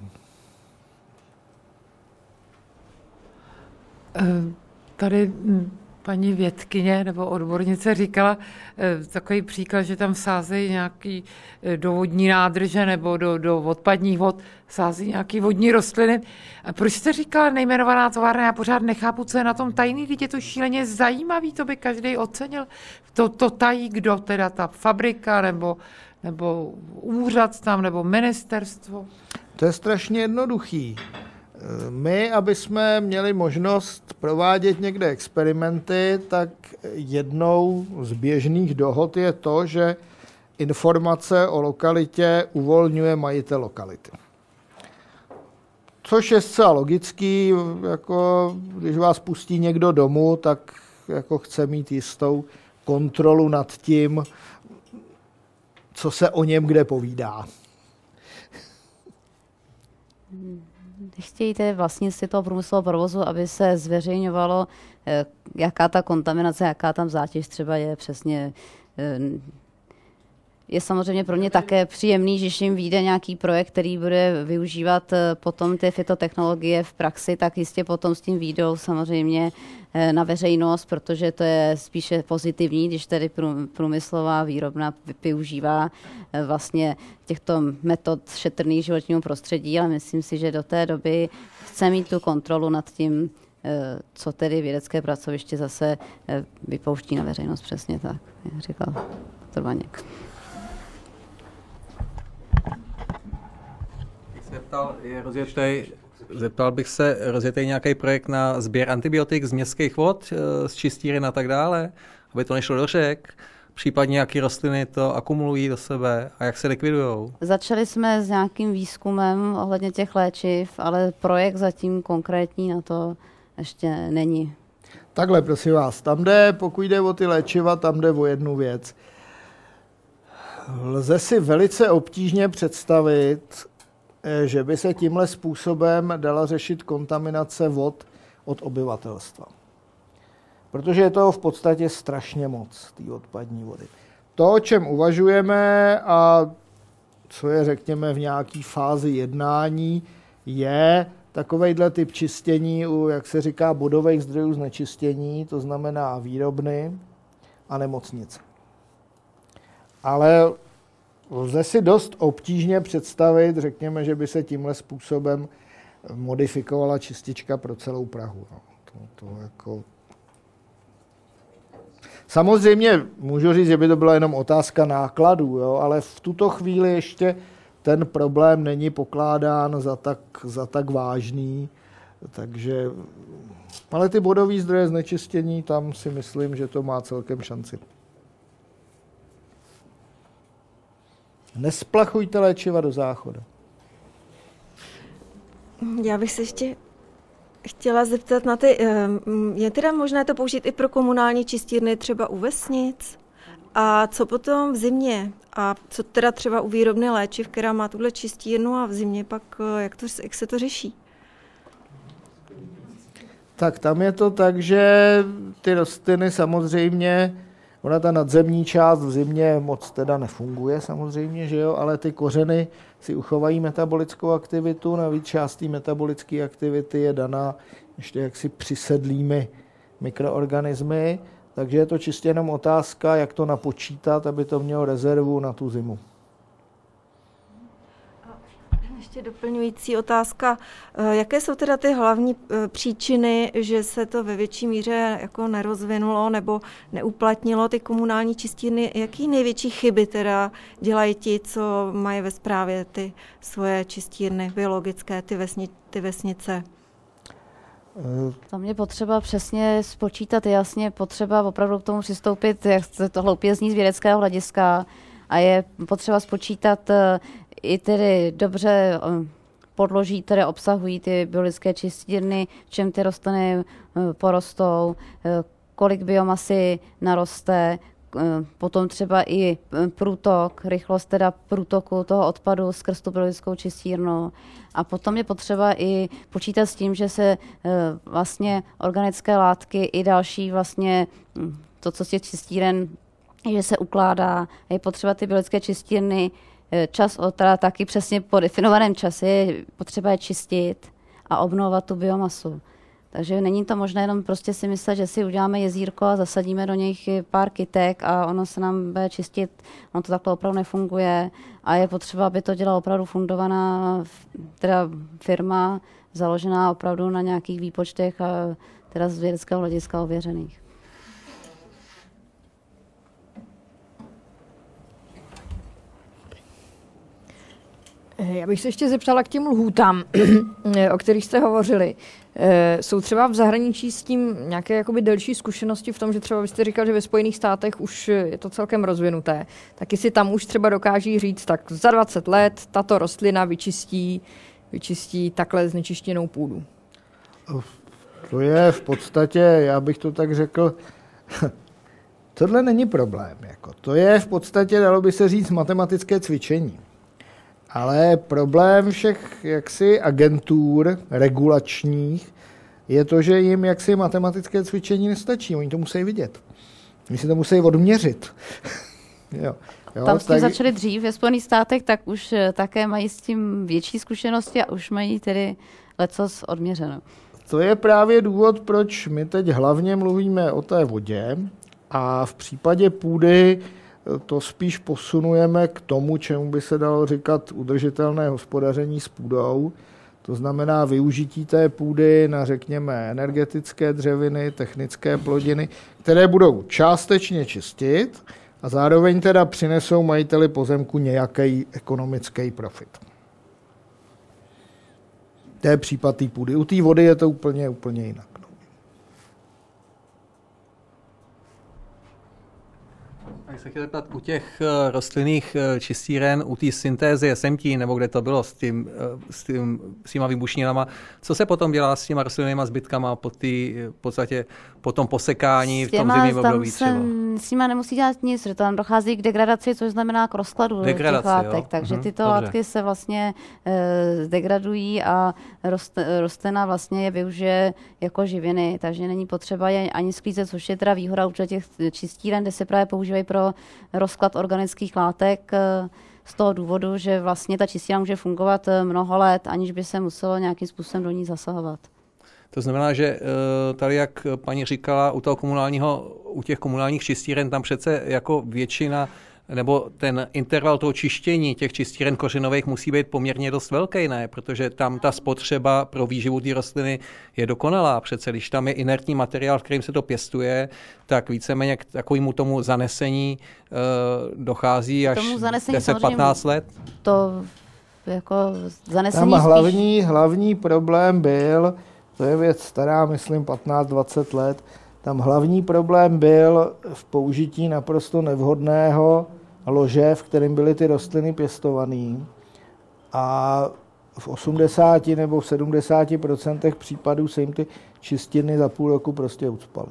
Eh, tady hm, paní vědkyně nebo odbornice říkala eh, takový příklad, že tam sázejí nějaký eh, do vodní nádrže nebo do, do odpadních vod, sází nějaký vodní rostliny. A proč jste říkala nejmenovaná továrna? Já pořád nechápu, co je na tom tajný, teď je to šíleně zajímavý, to by každý ocenil. To, to tají kdo, teda ta fabrika nebo, nebo úřad tam, nebo ministerstvo? To je strašně jednoduchý. My, aby jsme měli možnost provádět někde experimenty, tak jednou z běžných dohod je to, že informace o lokalitě uvolňuje majitel lokality. Což je zcela logický, jako když vás pustí někdo domů, tak jako chce mít jistou kontrolu nad tím, co se o něm kde povídá. Hmm chtějí tedy vlastnictví toho průmyslového provozu, aby se zveřejňovalo, eh, jaká ta kontaminace, jaká tam zátěž třeba je přesně eh, je samozřejmě pro ně také příjemný, že jim vyjde nějaký projekt, který bude využívat eh, potom ty fytotechnologie v praxi, tak jistě potom s tím výjdou samozřejmě eh, na veřejnost, protože to je spíše pozitivní, když tedy průmyslová výrobna využívá eh, vlastně těchto metod šetrných životního prostředí, ale myslím si, že do té doby chce mít tu kontrolu nad tím, co tedy vědecké pracoviště zase vypouští na veřejnost přesně tak, jak říkal Trvaněk. Zeptal, je rozjetej, zeptal bych se, rozjetej nějaký projekt na sběr antibiotik z městských vod, eh, z čistíren a tak dále, aby to nešlo do řek, případně jaký rostliny to akumulují do sebe a jak se likvidují? Začali jsme s nějakým výzkumem ohledně těch léčiv, ale projekt zatím konkrétní na to ještě není. Takhle, prosím vás, tam jde, pokud jde o ty léčiva, tam jde o jednu věc. Lze si velice obtížně představit, že by se tímhle způsobem dala řešit kontaminace vod od obyvatelstva. Protože je toho v podstatě strašně moc, té odpadní vody. To, o čem uvažujeme, a co je, řekněme, v nějaké fázi jednání, je takovejhle typ čistění u, jak se říká, bodových zdrojů znečištění, to znamená výrobny a nemocnice. Ale lze si dost obtížně představit, řekněme, že by se tímhle způsobem modifikovala čistička pro celou Prahu. No. To, to jako... Samozřejmě můžu říct, že by to byla jenom otázka nákladů, jo, ale v tuto chvíli ještě ten problém není pokládán za tak, za tak vážný, takže ale ty bodové zdroje znečištění, tam si myslím, že to má celkem šanci. Nesplachujte léčiva do záchoda. Já bych se ještě chtěla zeptat na ty, eh, je teda možné to použít i pro komunální čistírny třeba u vesnic? A co potom v zimě? A co teda třeba u výrobny léčiv, která má tuhle čistírnu a v zimě pak, eh, jak, to, jak se to řeší? Tak tam je to tak, že ty rostliny samozřejmě, ona ta nadzemní část v zimě moc teda nefunguje samozřejmě, že jo, ale ty kořeny si uchovají metabolickou aktivitu, navíc část té metabolické aktivity je daná ještě jaksi přisedlými mikroorganismy, takže je to čistě jenom otázka, jak to napočítat, aby to mělo rezervu na tu zimu. Ještě doplňující otázka. Eh, jaké jsou teda ty hlavní eh, příčiny, že se to ve větší míře jako nerozvinulo nebo neuplatnilo ty komunální čistírny? Jaký největší chyby teda dělají ti, co mají ve správě ty svoje čistírny biologické, ty, vesni, ty vesnice? Tam je potřeba přesně spočítat, jasně potřeba opravdu k tomu přistoupit, jak to hloupě zní z vědeckého hlediska a je potřeba spočítat eh, i tedy dobře eh, podloží, které obsahují ty biologické čistírny, v čem ty rostliny eh, porostou, kolik biomasy naroste, potom třeba i průtok, rychlost teda průtoku toho odpadu skrz tu biologickou čistírnu. A potom je potřeba i počítat s tím, že se vlastně organické látky i další vlastně hm, to, co z těch čistíren že se ukládá, je potřeba ty biologické čistírny eh, čas od teda taky přesně po definovaném čase je potřeba je čistit a obnovovat tu biomasu. Takže není to možné jenom prostě si myslet, že si uděláme jezírko a zasadíme do něj pár kytek a ono se nám bude čistit. Ono to takhle opravdu nefunguje a je potřeba, aby to dělala opravdu fundovaná teda firma, založená opravdu na nějakých výpočtech a teda z vědeckého hlediska ověřených. Já bych se ještě zeptala k těm lhůtám, o kterých jste hovořili. Eh, jsou třeba v zahraničí s tím nějaké jakoby delší zkušenosti v tom, že třeba byste říkal, že ve Spojených státech už je to celkem rozvinuté. Tak jestli tam už třeba dokáží říct, tak za 20 let tato rostlina vyčistí, vyčistí takhle znečištěnou půdu. To je v podstatě, já bych to tak řekl, tohle není problém. Jako. To je v podstatě, dalo by se říct, matematické cvičení. Ale problém všech jaksi agentur regulačních je to, že jim jaksi matematické cvičení nestačí. Oni to musí vidět. Oni si to musí odměřit. jo. Jo, Tam jsme tak... začali dřív ve Spojených státech, tak už eh, také mají s tím větší zkušenosti a už mají tedy lecos odměřeno. To je právě důvod, proč my teď hlavně mluvíme o té vodě a v případě půdy to spíš posunujeme k tomu, čemu by se dalo říkat udržitelné hospodaření s půdou. To znamená využití té půdy na, řekněme, energetické dřeviny, technické plodiny, které budou částečně čistit a zároveň teda přinesou majiteli pozemku nějaký ekonomický profit. To je případ té půdy. U té vody je to úplně, úplně jinak. Já se chtěl zeptat, u těch eh, rostlinných eh, čistíren, u té syntézy SMT, nebo kde to bylo s, tím, eh, s, tím, s těma výbušninama, co se potom dělá s těma rostlinnými zbytkama po, tý, v podstatě, po tom posekání v tom zimním období třeba? S nimi nemusí dělat nic, že tam dochází k degradaci, což znamená k rozkladu Degradaci, těch látek, jo? takže mhm, tyto Dobře. látky se vlastně e, degradují a rost, rostlina vlastně je využije jako živiny, takže není potřeba je ani sklízet, což je teda výhoda u těch čistíren, kde se právě používají pro rozklad organických látek, eh, z toho důvodu, že vlastně ta čistírna může fungovat eh, mnoho let, aniž by se muselo nějakým způsobem do ní zasahovat. To znamená, že eh, tady, jak paní říkala, u toho komunálního, u těch komunálních čistíren, tam přece jako většina nebo ten interval toho čištění těch čistíren kořenových musí být poměrně dost velký, ne? Protože tam ta spotřeba pro výživu té rostliny je dokonalá. Přece když tam je inertní materiál, v kterým se to pěstuje, tak víceméně k takovému tomu zanesení uh, dochází až 10-15 let. To jako zanesení Tam hlavní, spíš... hlavní problém byl, to je věc stará, myslím, 15-20 let, tam hlavní problém byl v použití naprosto nevhodného lože, v kterém byly ty rostliny pěstované. A v 80 nebo v 70% případů se jim ty čistiny za půl roku prostě ucpaly.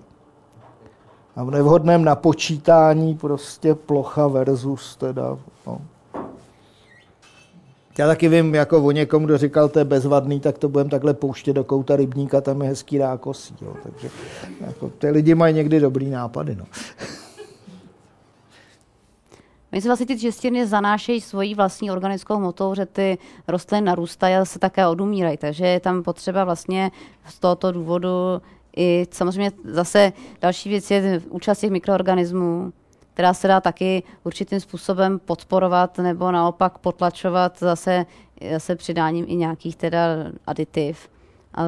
A v nevhodném napočítání prostě plocha versus teda, no, já taky vím, jako o někom, kdo říkal, to je bezvadný, tak to budeme takhle pouštět do kouta rybníka, tam je hezký rákosí. Jo. Takže jako, ty lidi mají někdy dobrý nápady. No. My se vlastně ty čistírny zanášejí svojí vlastní organickou motou, že ty rostliny narůstají a se také odumírají. Takže je tam potřeba vlastně z tohoto důvodu i samozřejmě zase další věc je účast těch mikroorganismů, která se dá taky určitým způsobem podporovat nebo naopak potlačovat zase, zase přidáním i nějakých teda aditiv. A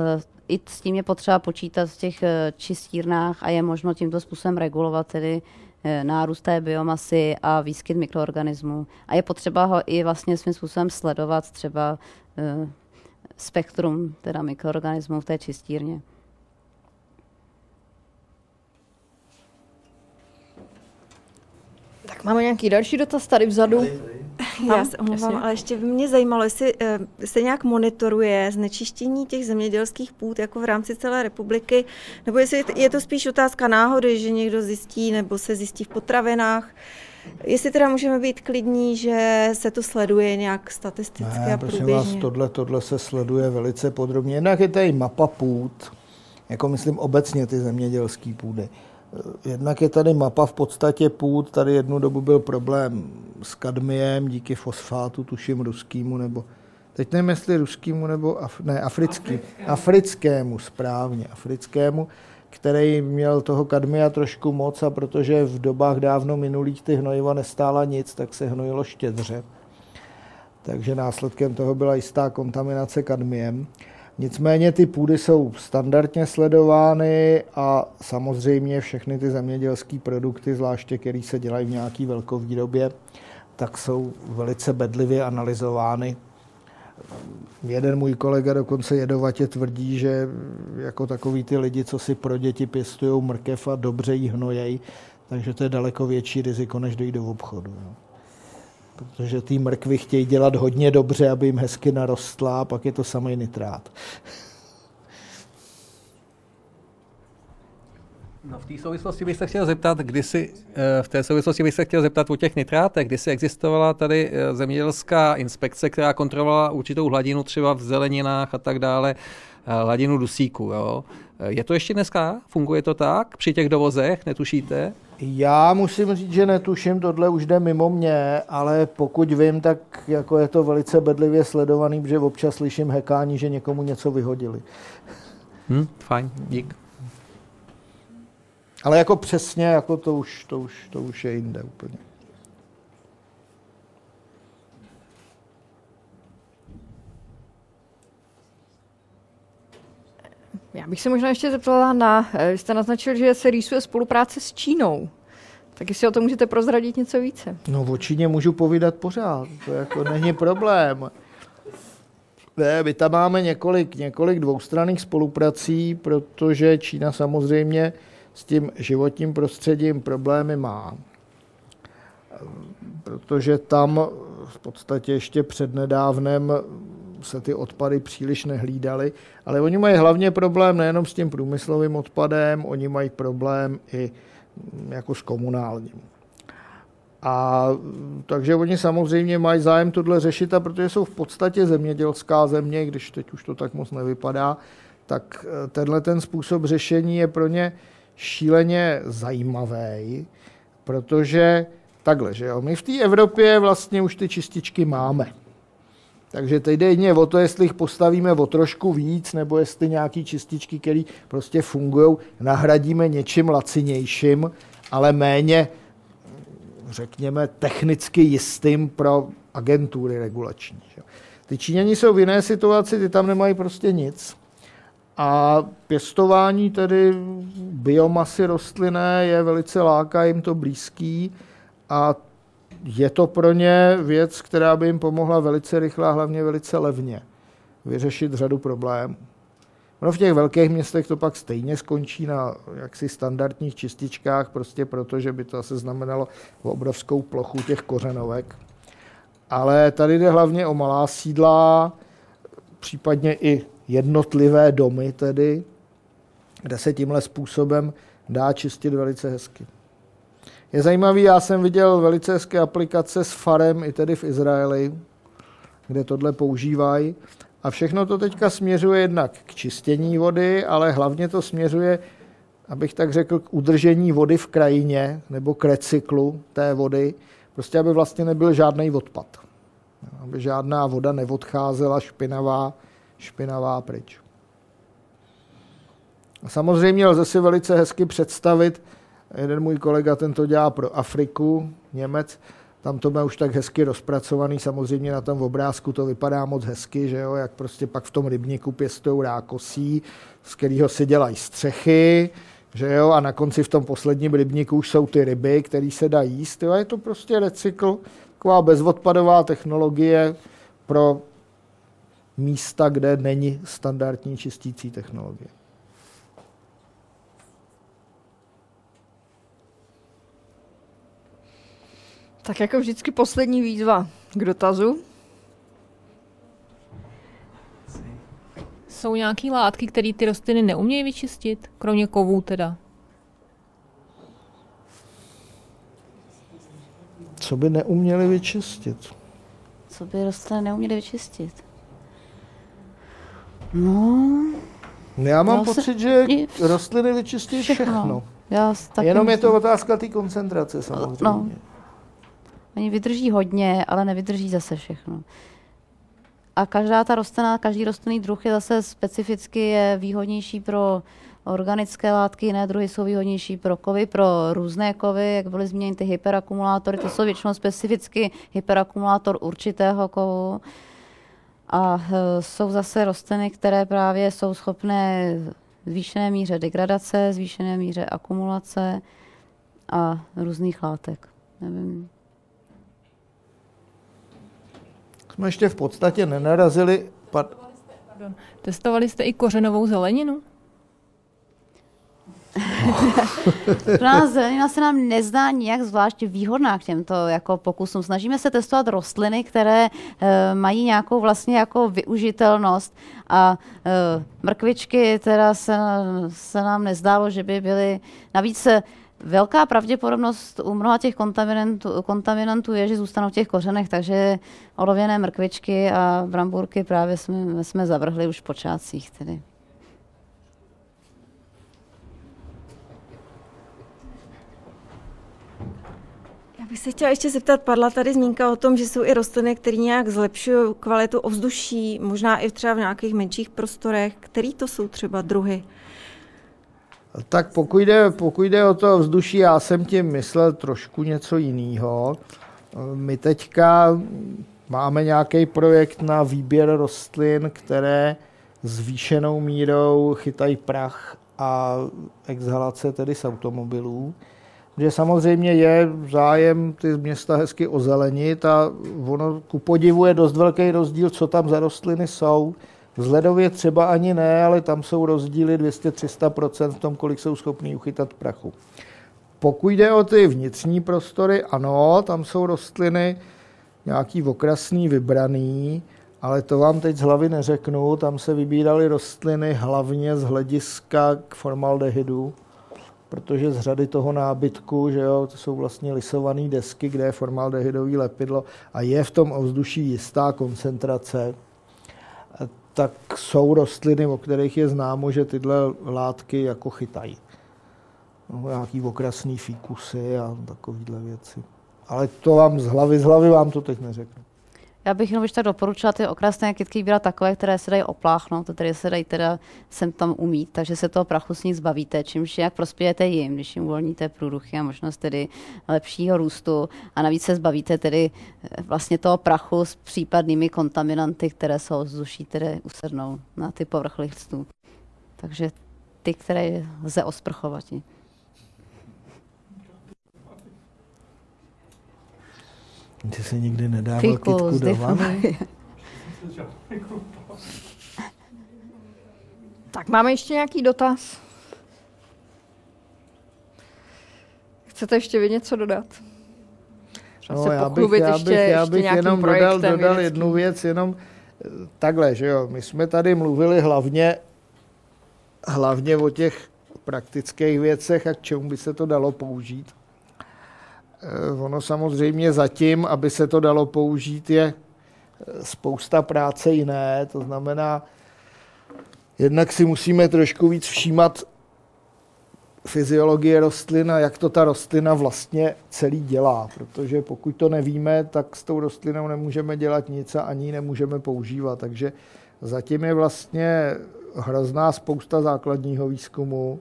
i s tím je potřeba počítat v těch eh, čistírnách a je možno tímto způsobem regulovat tedy eh, nárůst té biomasy a výskyt mikroorganismů. A je potřeba ho i vlastně svým způsobem sledovat třeba eh, spektrum teda mikroorganismů v té čistírně. Máme nějaký další dotaz tady vzadu. Já se omlouvám, ale ještě by mě zajímalo, jestli uh, se nějak monitoruje znečištění těch zemědělských půd jako v rámci celé republiky, nebo jestli je to spíš otázka náhody, že někdo zjistí nebo se zjistí v potravinách. Jestli teda můžeme být klidní, že se to sleduje nějak statisticky ne, a průběžně. vás, tohle, tohle se sleduje velice podrobně. Jinak je tady mapa půd, jako myslím obecně ty zemědělské půdy. Jednak je tady mapa v podstatě půd, tady jednu dobu byl problém s kadmiem díky fosfátu, tuším ruskýmu, nebo teď nevím, jestli ruskýmu nebo af, ne, africký, africkému, správně, africkému, který měl toho kadmia trošku moc a protože v dobách dávno minulých ty hnojiva nestála nic, tak se hnojilo štědře. Takže následkem toho byla jistá kontaminace kadmiem. Nicméně ty půdy jsou standardně sledovány a samozřejmě všechny ty zemědělské produkty, zvláště které se dělají v nějaké velkovýrobě, tak jsou velice bedlivě analyzovány. Jeden můj kolega dokonce jedovatě tvrdí, že jako takový ty lidi, co si pro děti pěstují mrkev a dobře jí hnojej, takže to je daleko větší riziko, než dojít do obchodu. No protože ty mrkvy chtějí dělat hodně dobře, aby jim hezky narostla, a pak je to samý nitrát. No v té souvislosti bych se chtěl zeptat, kdy si, eh, v té souvislosti bych se chtěl zeptat o těch nitrátech, kdy si existovala tady eh, zemědělská inspekce, která kontrolovala určitou hladinu třeba v zeleninách a tak dále, eh, hladinu dusíku. Jo? Je to ještě dneska? Funguje to tak? Při těch dovozech? Netušíte? Já musím říct, že netuším, tohle už jde mimo mě, ale pokud vím, tak jako je to velice bedlivě sledovaný, protože občas slyším hekání, že někomu něco vyhodili. Hmm, fajn, dík. Ale jako přesně, jako to už, to už, to už je jinde úplně. Já bych se možná ještě zeptala na, eh, vy jste naznačil, že se rýsuje spolupráce s Čínou. Tak jestli o tom můžete prozradit něco více. No o Číně můžu povídat pořád, to jako není problém. Ne, my tam máme několik, několik dvoustranných spoluprací, protože Čína samozřejmě s tím životním prostředím problémy má. Protože tam v podstatě ještě přednedávnem se ty odpady příliš nehlídaly, ale oni mají hlavně problém nejenom s tím průmyslovým odpadem, oni mají problém i mm, jako s komunálním. A takže oni samozřejmě mají zájem tohle řešit a protože jsou v podstatě zemědělská země, když teď už to tak moc nevypadá, tak eh, tenhle ten způsob řešení je pro ně šíleně zajímavý, protože takhle, že jo, my v té Evropě vlastně už ty čističky máme. Takže teď jde jedině o to, jestli jich postavíme o trošku víc, nebo jestli nějaký čističky, které prostě fungují, nahradíme něčím lacinějším, ale méně, řekněme, technicky jistým pro agentury regulační. Ty Číňani jsou v jiné situaci, ty tam nemají prostě nic. A pěstování tedy biomasy rostlinné je velice láká, jim to blízký a je to pro ně věc, která by jim pomohla velice rychle a hlavně velice levně vyřešit řadu problémů. No v těch velkých městech to pak stejně skončí na jaksi standardních čističkách, prostě proto, že by to asi znamenalo obrovskou plochu těch kořenovek. Ale tady jde hlavně o malá sídla, případně i jednotlivé domy tedy, kde se tímhle způsobem dá čistit velice hezky. Je zajímavý, já jsem viděl velice hezké aplikace s farem i tedy v Izraeli, kde tohle používají. A všechno to teďka směřuje jednak k čištění vody, ale hlavně to směřuje, abych tak řekl, k udržení vody v krajině nebo k recyklu té vody, prostě aby vlastně nebyl žádný odpad. Aby žádná voda neodcházela špinavá, špinavá pryč. A samozřejmě lze si velice hezky představit, jeden můj kolega ten to dělá pro Afriku, Němec, tam to má už tak hezky rozpracovaný, samozřejmě na tom obrázku to vypadá moc hezky, že jo, jak prostě pak v tom rybníku pěstou rákosí, z kterého si dělají střechy, že jo, a na konci v tom posledním rybníku už jsou ty ryby, které se dají jíst, jo, je to prostě recykl, taková bezodpadová technologie pro místa, kde není standardní čistící technologie. Tak jako vždycky poslední výzva k dotazu. Jsou nějaké látky, které ty rostliny neumějí vyčistit, kromě kovů teda? Co by neuměli vyčistit? Co by rostliny neuměly vyčistit? No... Já mám pocit, že rostliny vyčistí všechno. všechno. Já Jenom je to otázka té koncentrace samozřejmě. No. Oni vydrží hodně, ale nevydrží zase všechno. A každá ta rostlina, každý rostlinný druh je zase specificky je výhodnější pro organické látky, jiné druhy jsou výhodnější pro kovy, pro různé kovy, jak byly změněny ty hyperakumulátory, to jsou většinou specificky hyperakumulátor určitého kovu. A e, jsou zase rostliny, které právě jsou schopné zvýšené míře degradace, zvýšené míře akumulace a různých látek. Nevím, jsme ještě v podstatě nenarazili. Pardon. Testovali jste i kořenovou zeleninu? Pro zelenina se nám nezdá nijak zvlášť výhodná k těmto jako pokusům. Snažíme se testovat rostliny, které e, mají nějakou vlastně jako využitelnost a e, mrkvičky teda se, se nám nezdálo, že by byly navíc Velká pravděpodobnost u mnoha těch kontaminantů, kontaminantů je, že zůstanou v těch kořenech, takže olověné mrkvičky a bramburky právě jsme, jsme zavrhli už v počátcích. Tedy. Já bych se chtěla ještě zeptat, padla tady zmínka o tom, že jsou i rostliny, které nějak zlepšují kvalitu ovzduší, možná i třeba v nějakých menších prostorech. Který to jsou třeba druhy? Tak pokud jde, pokud jde o to vzduší, já jsem tím myslel trošku něco jiného. My teďka máme nějaký projekt na výběr rostlin, které zvýšenou mírou chytají prach a exhalace tedy z automobilů. Že samozřejmě je zájem ty města hezky ozelenit a ono ku podivu je dost velký rozdíl, co tam za rostliny jsou. Vzhledově třeba ani ne, ale tam jsou rozdíly 200-300% v tom, kolik jsou schopní uchytat prachu. Pokud jde o ty vnitřní prostory, ano, tam jsou rostliny nějaký okrasný, vybraný, ale to vám teď z hlavy neřeknu. Tam se vybíraly rostliny hlavně z hlediska k formaldehydu, protože z řady toho nábytku, že jo, to jsou vlastně lisované desky, kde je formaldehydový lepidlo a je v tom ovzduší jistá koncentrace tak jsou rostliny, o kterých je známo, že tyhle látky jako chytají. No, nějaký okrasný fíkusy a takovéhle věci. Ale to vám z hlavy, z hlavy vám to teď neřeknu. Já bych jenom ještě doporučila ty okrasné kytky vybírat takové, které se dají opláchnout, které se dají teda sem tam umít, takže se toho prachu s ní zbavíte, čímž jak prospějete jim, když jim uvolníte průduchy a možnost tedy lepšího růstu a navíc se zbavíte tedy eh, vlastně toho prachu s případnými kontaminanty, které se ovzduší, které usednou na ty povrch listů. Takže ty, které lze osprchovat. Ty se nikdy nedával kytku do vany? Tak máme ještě nějaký dotaz? Chcete ještě vy něco dodat? no, já bych, já bych, já bych jenom dodal, dodal jednu věc, jenom eh, takhle, že jo, my jsme tady mluvili hlavně, hlavně o těch praktických věcech a k čemu by se to dalo použít. Eh, ono samozřejmě zatím, aby se to dalo použít, je eh, spousta práce jiné. To znamená, jednak si musíme trošku víc všímat fyziologie rostlin a jak to ta rostlina vlastně celý dělá. Protože pokud to nevíme, tak s tou rostlinou nemůžeme dělat nic a ani ji nemůžeme používat. Takže zatím je vlastně hrozná spousta základního výzkumu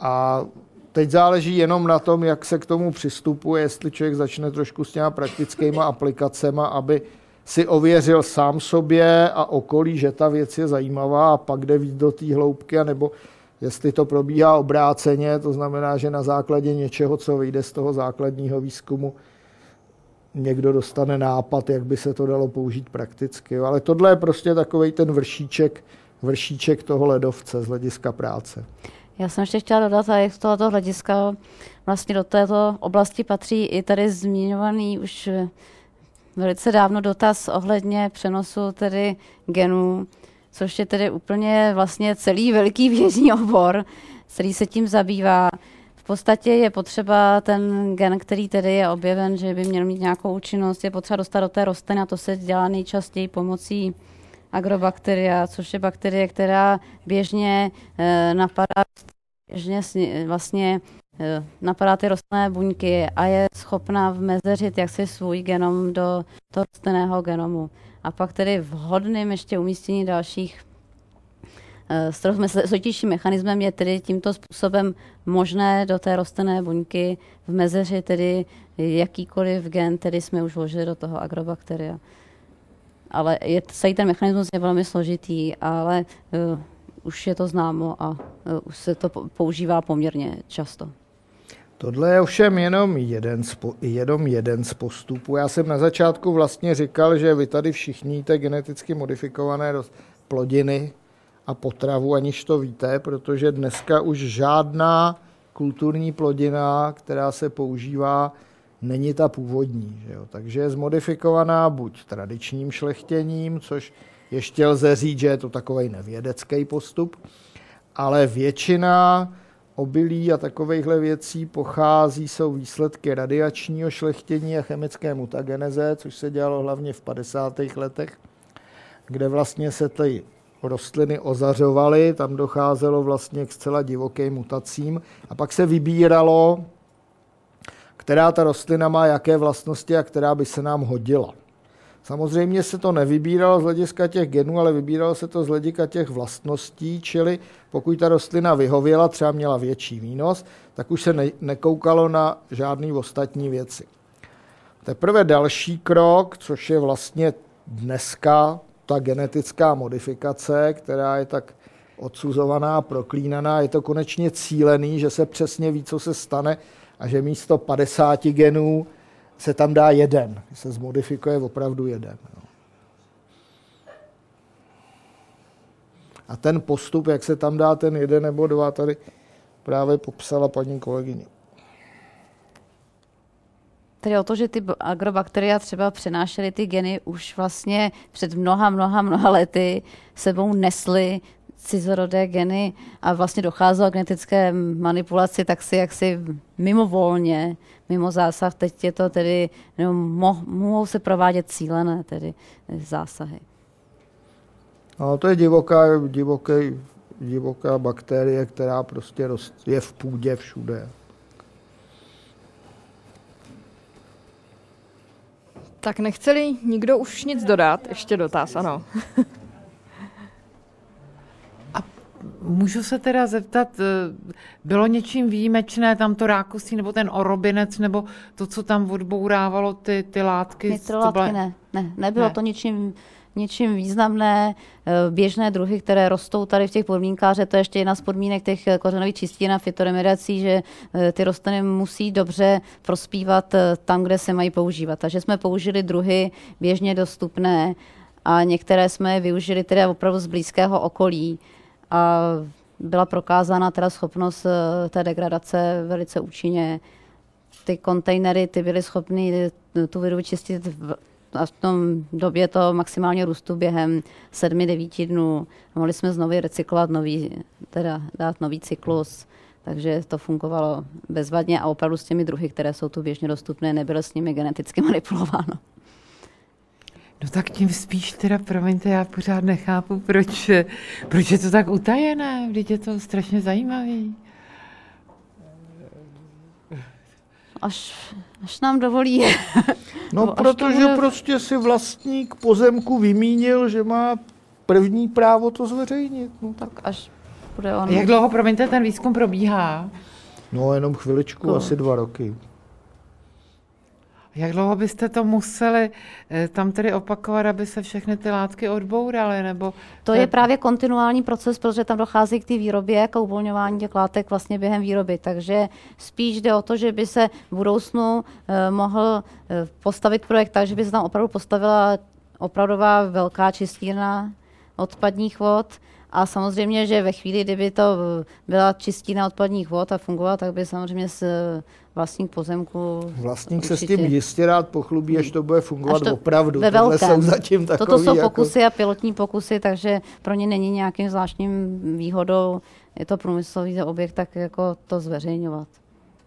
a Teď záleží jenom na tom, jak se k tomu přistupuje, jestli člověk začne trošku s těma praktickými aplikacemi, aby si ověřil sám sobě a okolí, že ta věc je zajímavá a pak jde víc do té hloubky, nebo jestli to probíhá obráceně, to znamená, že na základě něčeho, co vyjde z toho základního výzkumu, někdo dostane nápad, jak by se to dalo použít prakticky. Ale tohle je prostě takový ten vršíček, vršíček toho ledovce z hlediska práce. Já jsem ještě chtěla dodat, a z tohoto hlediska vlastně do této oblasti patří i tady zmiňovaný už velice dávno dotaz ohledně přenosu tedy genů, což je tedy úplně vlastně celý veliký vědní obor, který se tím zabývá. V podstatě je potřeba ten gen, který tedy je objeven, že by měl mít nějakou účinnost, je potřeba dostat do té rostliny a to se dělá nejčastěji pomocí agrobakteria, což je bakterie, která běžně e, napadá, běžně vlastně e, napadá ty rostlinné buňky a je schopná vmezeřit jaksi svůj genom do toho rostlinného genomu. A pak tedy vhodným ještě umístění dalších e, složitějším mechanismem je tedy tímto způsobem možné do té rostlinné buňky vmezeřit tedy jakýkoliv gen, tedy jsme už vložili do toho agrobakteria ale je, celý ten mechanismus je velmi složitý, ale uh, už je to známo a uh, už se to používá poměrně často. Tohle je ovšem jenom jeden, z, jenom jeden z postupů. Já jsem na začátku vlastně říkal, že vy tady všichni jíte geneticky modifikované plodiny a potravu, aniž to víte, protože dneska už žádná kulturní plodina, která se používá, není ta původní. Že jo? Takže je zmodifikovaná buď tradičním šlechtěním, což ještě lze říct, že je to takový nevědecký postup, ale většina obilí a takovýchhle věcí pochází, jsou výsledky radiačního šlechtění a chemické mutageneze, což se dělalo hlavně v 50. letech, kde vlastně se ty rostliny ozařovaly, tam docházelo vlastně k zcela divokým mutacím a pak se vybíralo která ta rostlina má jaké vlastnosti a která by se nám hodila. Samozřejmě se to nevybíralo z hlediska těch genů, ale vybíralo se to z hlediska těch vlastností, čili pokud ta rostlina vyhověla, třeba měla větší výnos, tak už se ne- nekoukalo na žádné ostatní věci. Teprve další krok, což je vlastně dneska ta genetická modifikace, která je tak odsuzovaná, proklínaná, je to konečně cílený, že se přesně ví, co se stane, a že místo 50 genů se tam dá jeden, se zmodifikuje opravdu jeden. No. A ten postup, jak se tam dá ten jeden nebo dva, tady právě popsala paní kolegyně. Tedy o to, že ty agrobakteria třeba přenášely ty geny už vlastně před mnoha, mnoha, mnoha lety sebou nesly cizorodé geny a vlastně docházelo k genetické manipulaci, tak si jaksi mimovolně, mimo zásah, teď je to tedy, no, mo, mohou se provádět cílené tedy zásahy. No, to je divoká, divoký, divoká bakterie, která prostě rost, je v půdě všude. Tak nechceli nikdo už nic dodat? Ještě dotaz, ano. Můžu se teda zeptat, eh, bylo něčím výjimečné tam to rákosí, nebo ten orobinec, nebo to, co tam odbourávalo ty, ty látky? Nitrolátky byla... ne, ne, nebylo Ne. to ničím, ničím významné. Eh, Běžné druhy, které rostou tady v těch podmínkách, že to je ještě jedna z podmínek těch kořenových čistin a fitoremediací, že eh, ty rostliny musí dobře prospívat tam, kde se mají používat. Takže jsme použili druhy běžně dostupné a některé jsme je využili teda opravdu z blízkého okolí a byla prokázána teda schopnost eh, té degradace velice účinně ty kontejnery, ty byly schopny tu vodu vyčistit v, a v tom době to maximálně růstu během 7-9 dnů. Mohli jsme znovu recyklovat nový, teda dát nový cyklus, takže to fungovalo bezvadně a opravdu s těmi druhy, které jsou tu běžně dostupné, nebylo s nimi geneticky manipulováno. No tak tím spíš teda, promiňte, já pořád nechápu, proč, proč je to tak utajené, vždyť je to strašně zajímavý. Až, až nám dovolí. No, protože bude- prostě si vlastník pozemku vymínil, že má první právo to zveřejnit. No. Tak až bude on. Jak dlouho, promiňte, ten výzkum probíhá? No, jenom chviličku, No. asi dva roky. Jak dlouho byste to museli eh, tam tedy opakovat, aby se všechny ty látky odbouraly? Nebo To je právě kontinuální proces, protože tam dochází k té výrobě, k uvolňování těch látek vlastně během výroby. Takže spíš jde o to, že by se v budoucnu eh, mohl eh, postavit projekt tak, že by se tam opravdu postavila opravdová velká čistírna odpadních vod. A samozřejmě, že ve chvíli, kdyby to eh, byla čistírna odpadních vod a fungovala, tak by samozřejmě s eh, vlastník pozemku Vlastník se s určitě- tím jistě rád pochlubí, až to bude fungovat Až to opravdu. Ve Tohle velkém. jsou zatím takový Toto jsou jako... pokusy a pilotní pokusy, takže pro ně není nějakým zvláštním výhodou, je to průmyslový objekt, tak jako to zveřejňovat.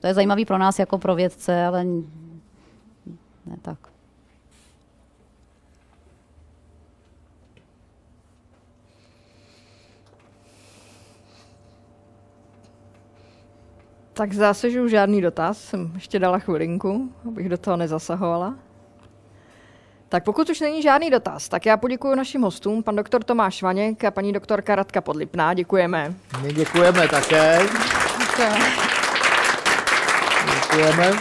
To je zajímavý pro nás jako pro vědce, ale ne tak. Tak zdá se, že už žádný dotaz. Jsem ještě dala chvilinku, abych do toho nezasahovala. Tak pokud už není žádný dotaz, tak já poděkuji našim hostům, pan doktor Tomáš Vaněk a paní doktorka Radka Podlipná. Děkujeme. My děkujeme také. Děkujeme.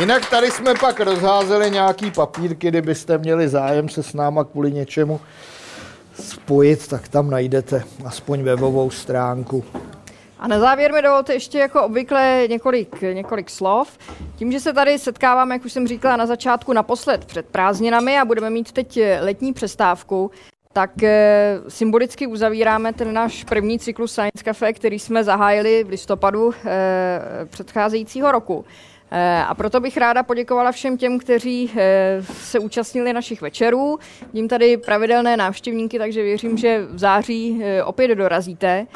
Jinak tady jsme pak rozházeli nějaký papírky, kdybyste měli zájem se s náma kvůli něčemu spojit, tak tam najdete aspoň webovou stránku. A na závěr mi dovolte ještě jako obvykle několik, několik slov. Tím, že se tady setkáváme, jak už jsem říkala na začátku, naposled před prázdninami a budeme mít teď eh, letní přestávku, tak eh, symbolicky uzavíráme ten náš první cyklus Science Cafe, který jsme zahájili v listopadu eh, předcházejícího roku. A proto bych ráda poděkovala všem těm, kteří se účastnili našich večerů. Vidím tady pravidelné návštěvníky, takže věřím, že v září opět dorazíte.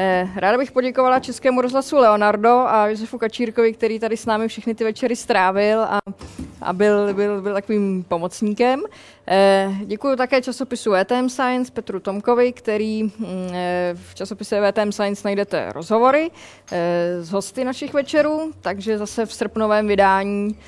Eh, Ráda bych poděkovala Českému rozhlasu Leonardo a Josefu Kačírkovi, který tady s námi všechny ty večery strávil a, a byl, byl, byl takovým pomocníkem. Eh, Děkuji také časopisu VTM Science Petru Tomkovi, který mm, eh, v časopise VTM Science najdete rozhovory z hosty našich večerů, takže zase v srpnovém vydání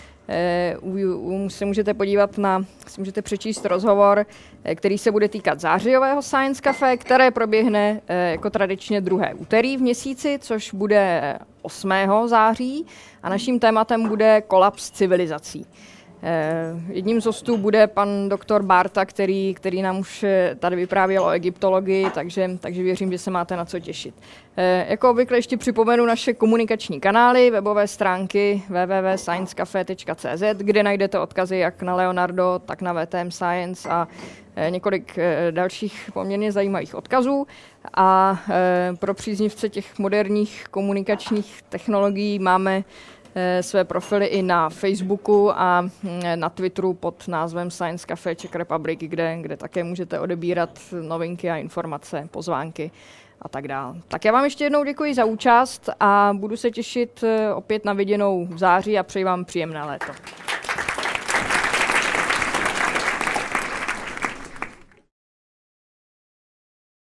se můžete podívat na, si můžete přečíst rozhovor, eh, který se bude týkat zářijového Science Cafe, které proběhne eh, jako tradičně druhé úterý v měsíci, což bude 8. září a naším tématem bude kolaps civilizací. Eh, Jedním z hostů bude pan doktor Barta, který, který nám už eh, tady vyprávěl o egyptologii, takže, takže věřím, že se máte na co těšit. Eh, Jako obvykle ještě připomenu naše komunikační kanály, webové stránky www.sciencecafe.cz, kde najdete odkazy jak na Leonardo, tak na VTM Science a několik dalších poměrně zajímavých odkazů. A pro příznivce těch moderních komunikačních technologií máme své profily i na Facebooku a hm, na Twitteru pod názvem Science Cafe Czech Republic, kde, kde také můžete odebírat novinky a informace, pozvánky a tak dále. Tak já vám ještě jednou děkuji za účast a budu se těšit eh, opět na viděnou v září a přeji vám příjemné léto.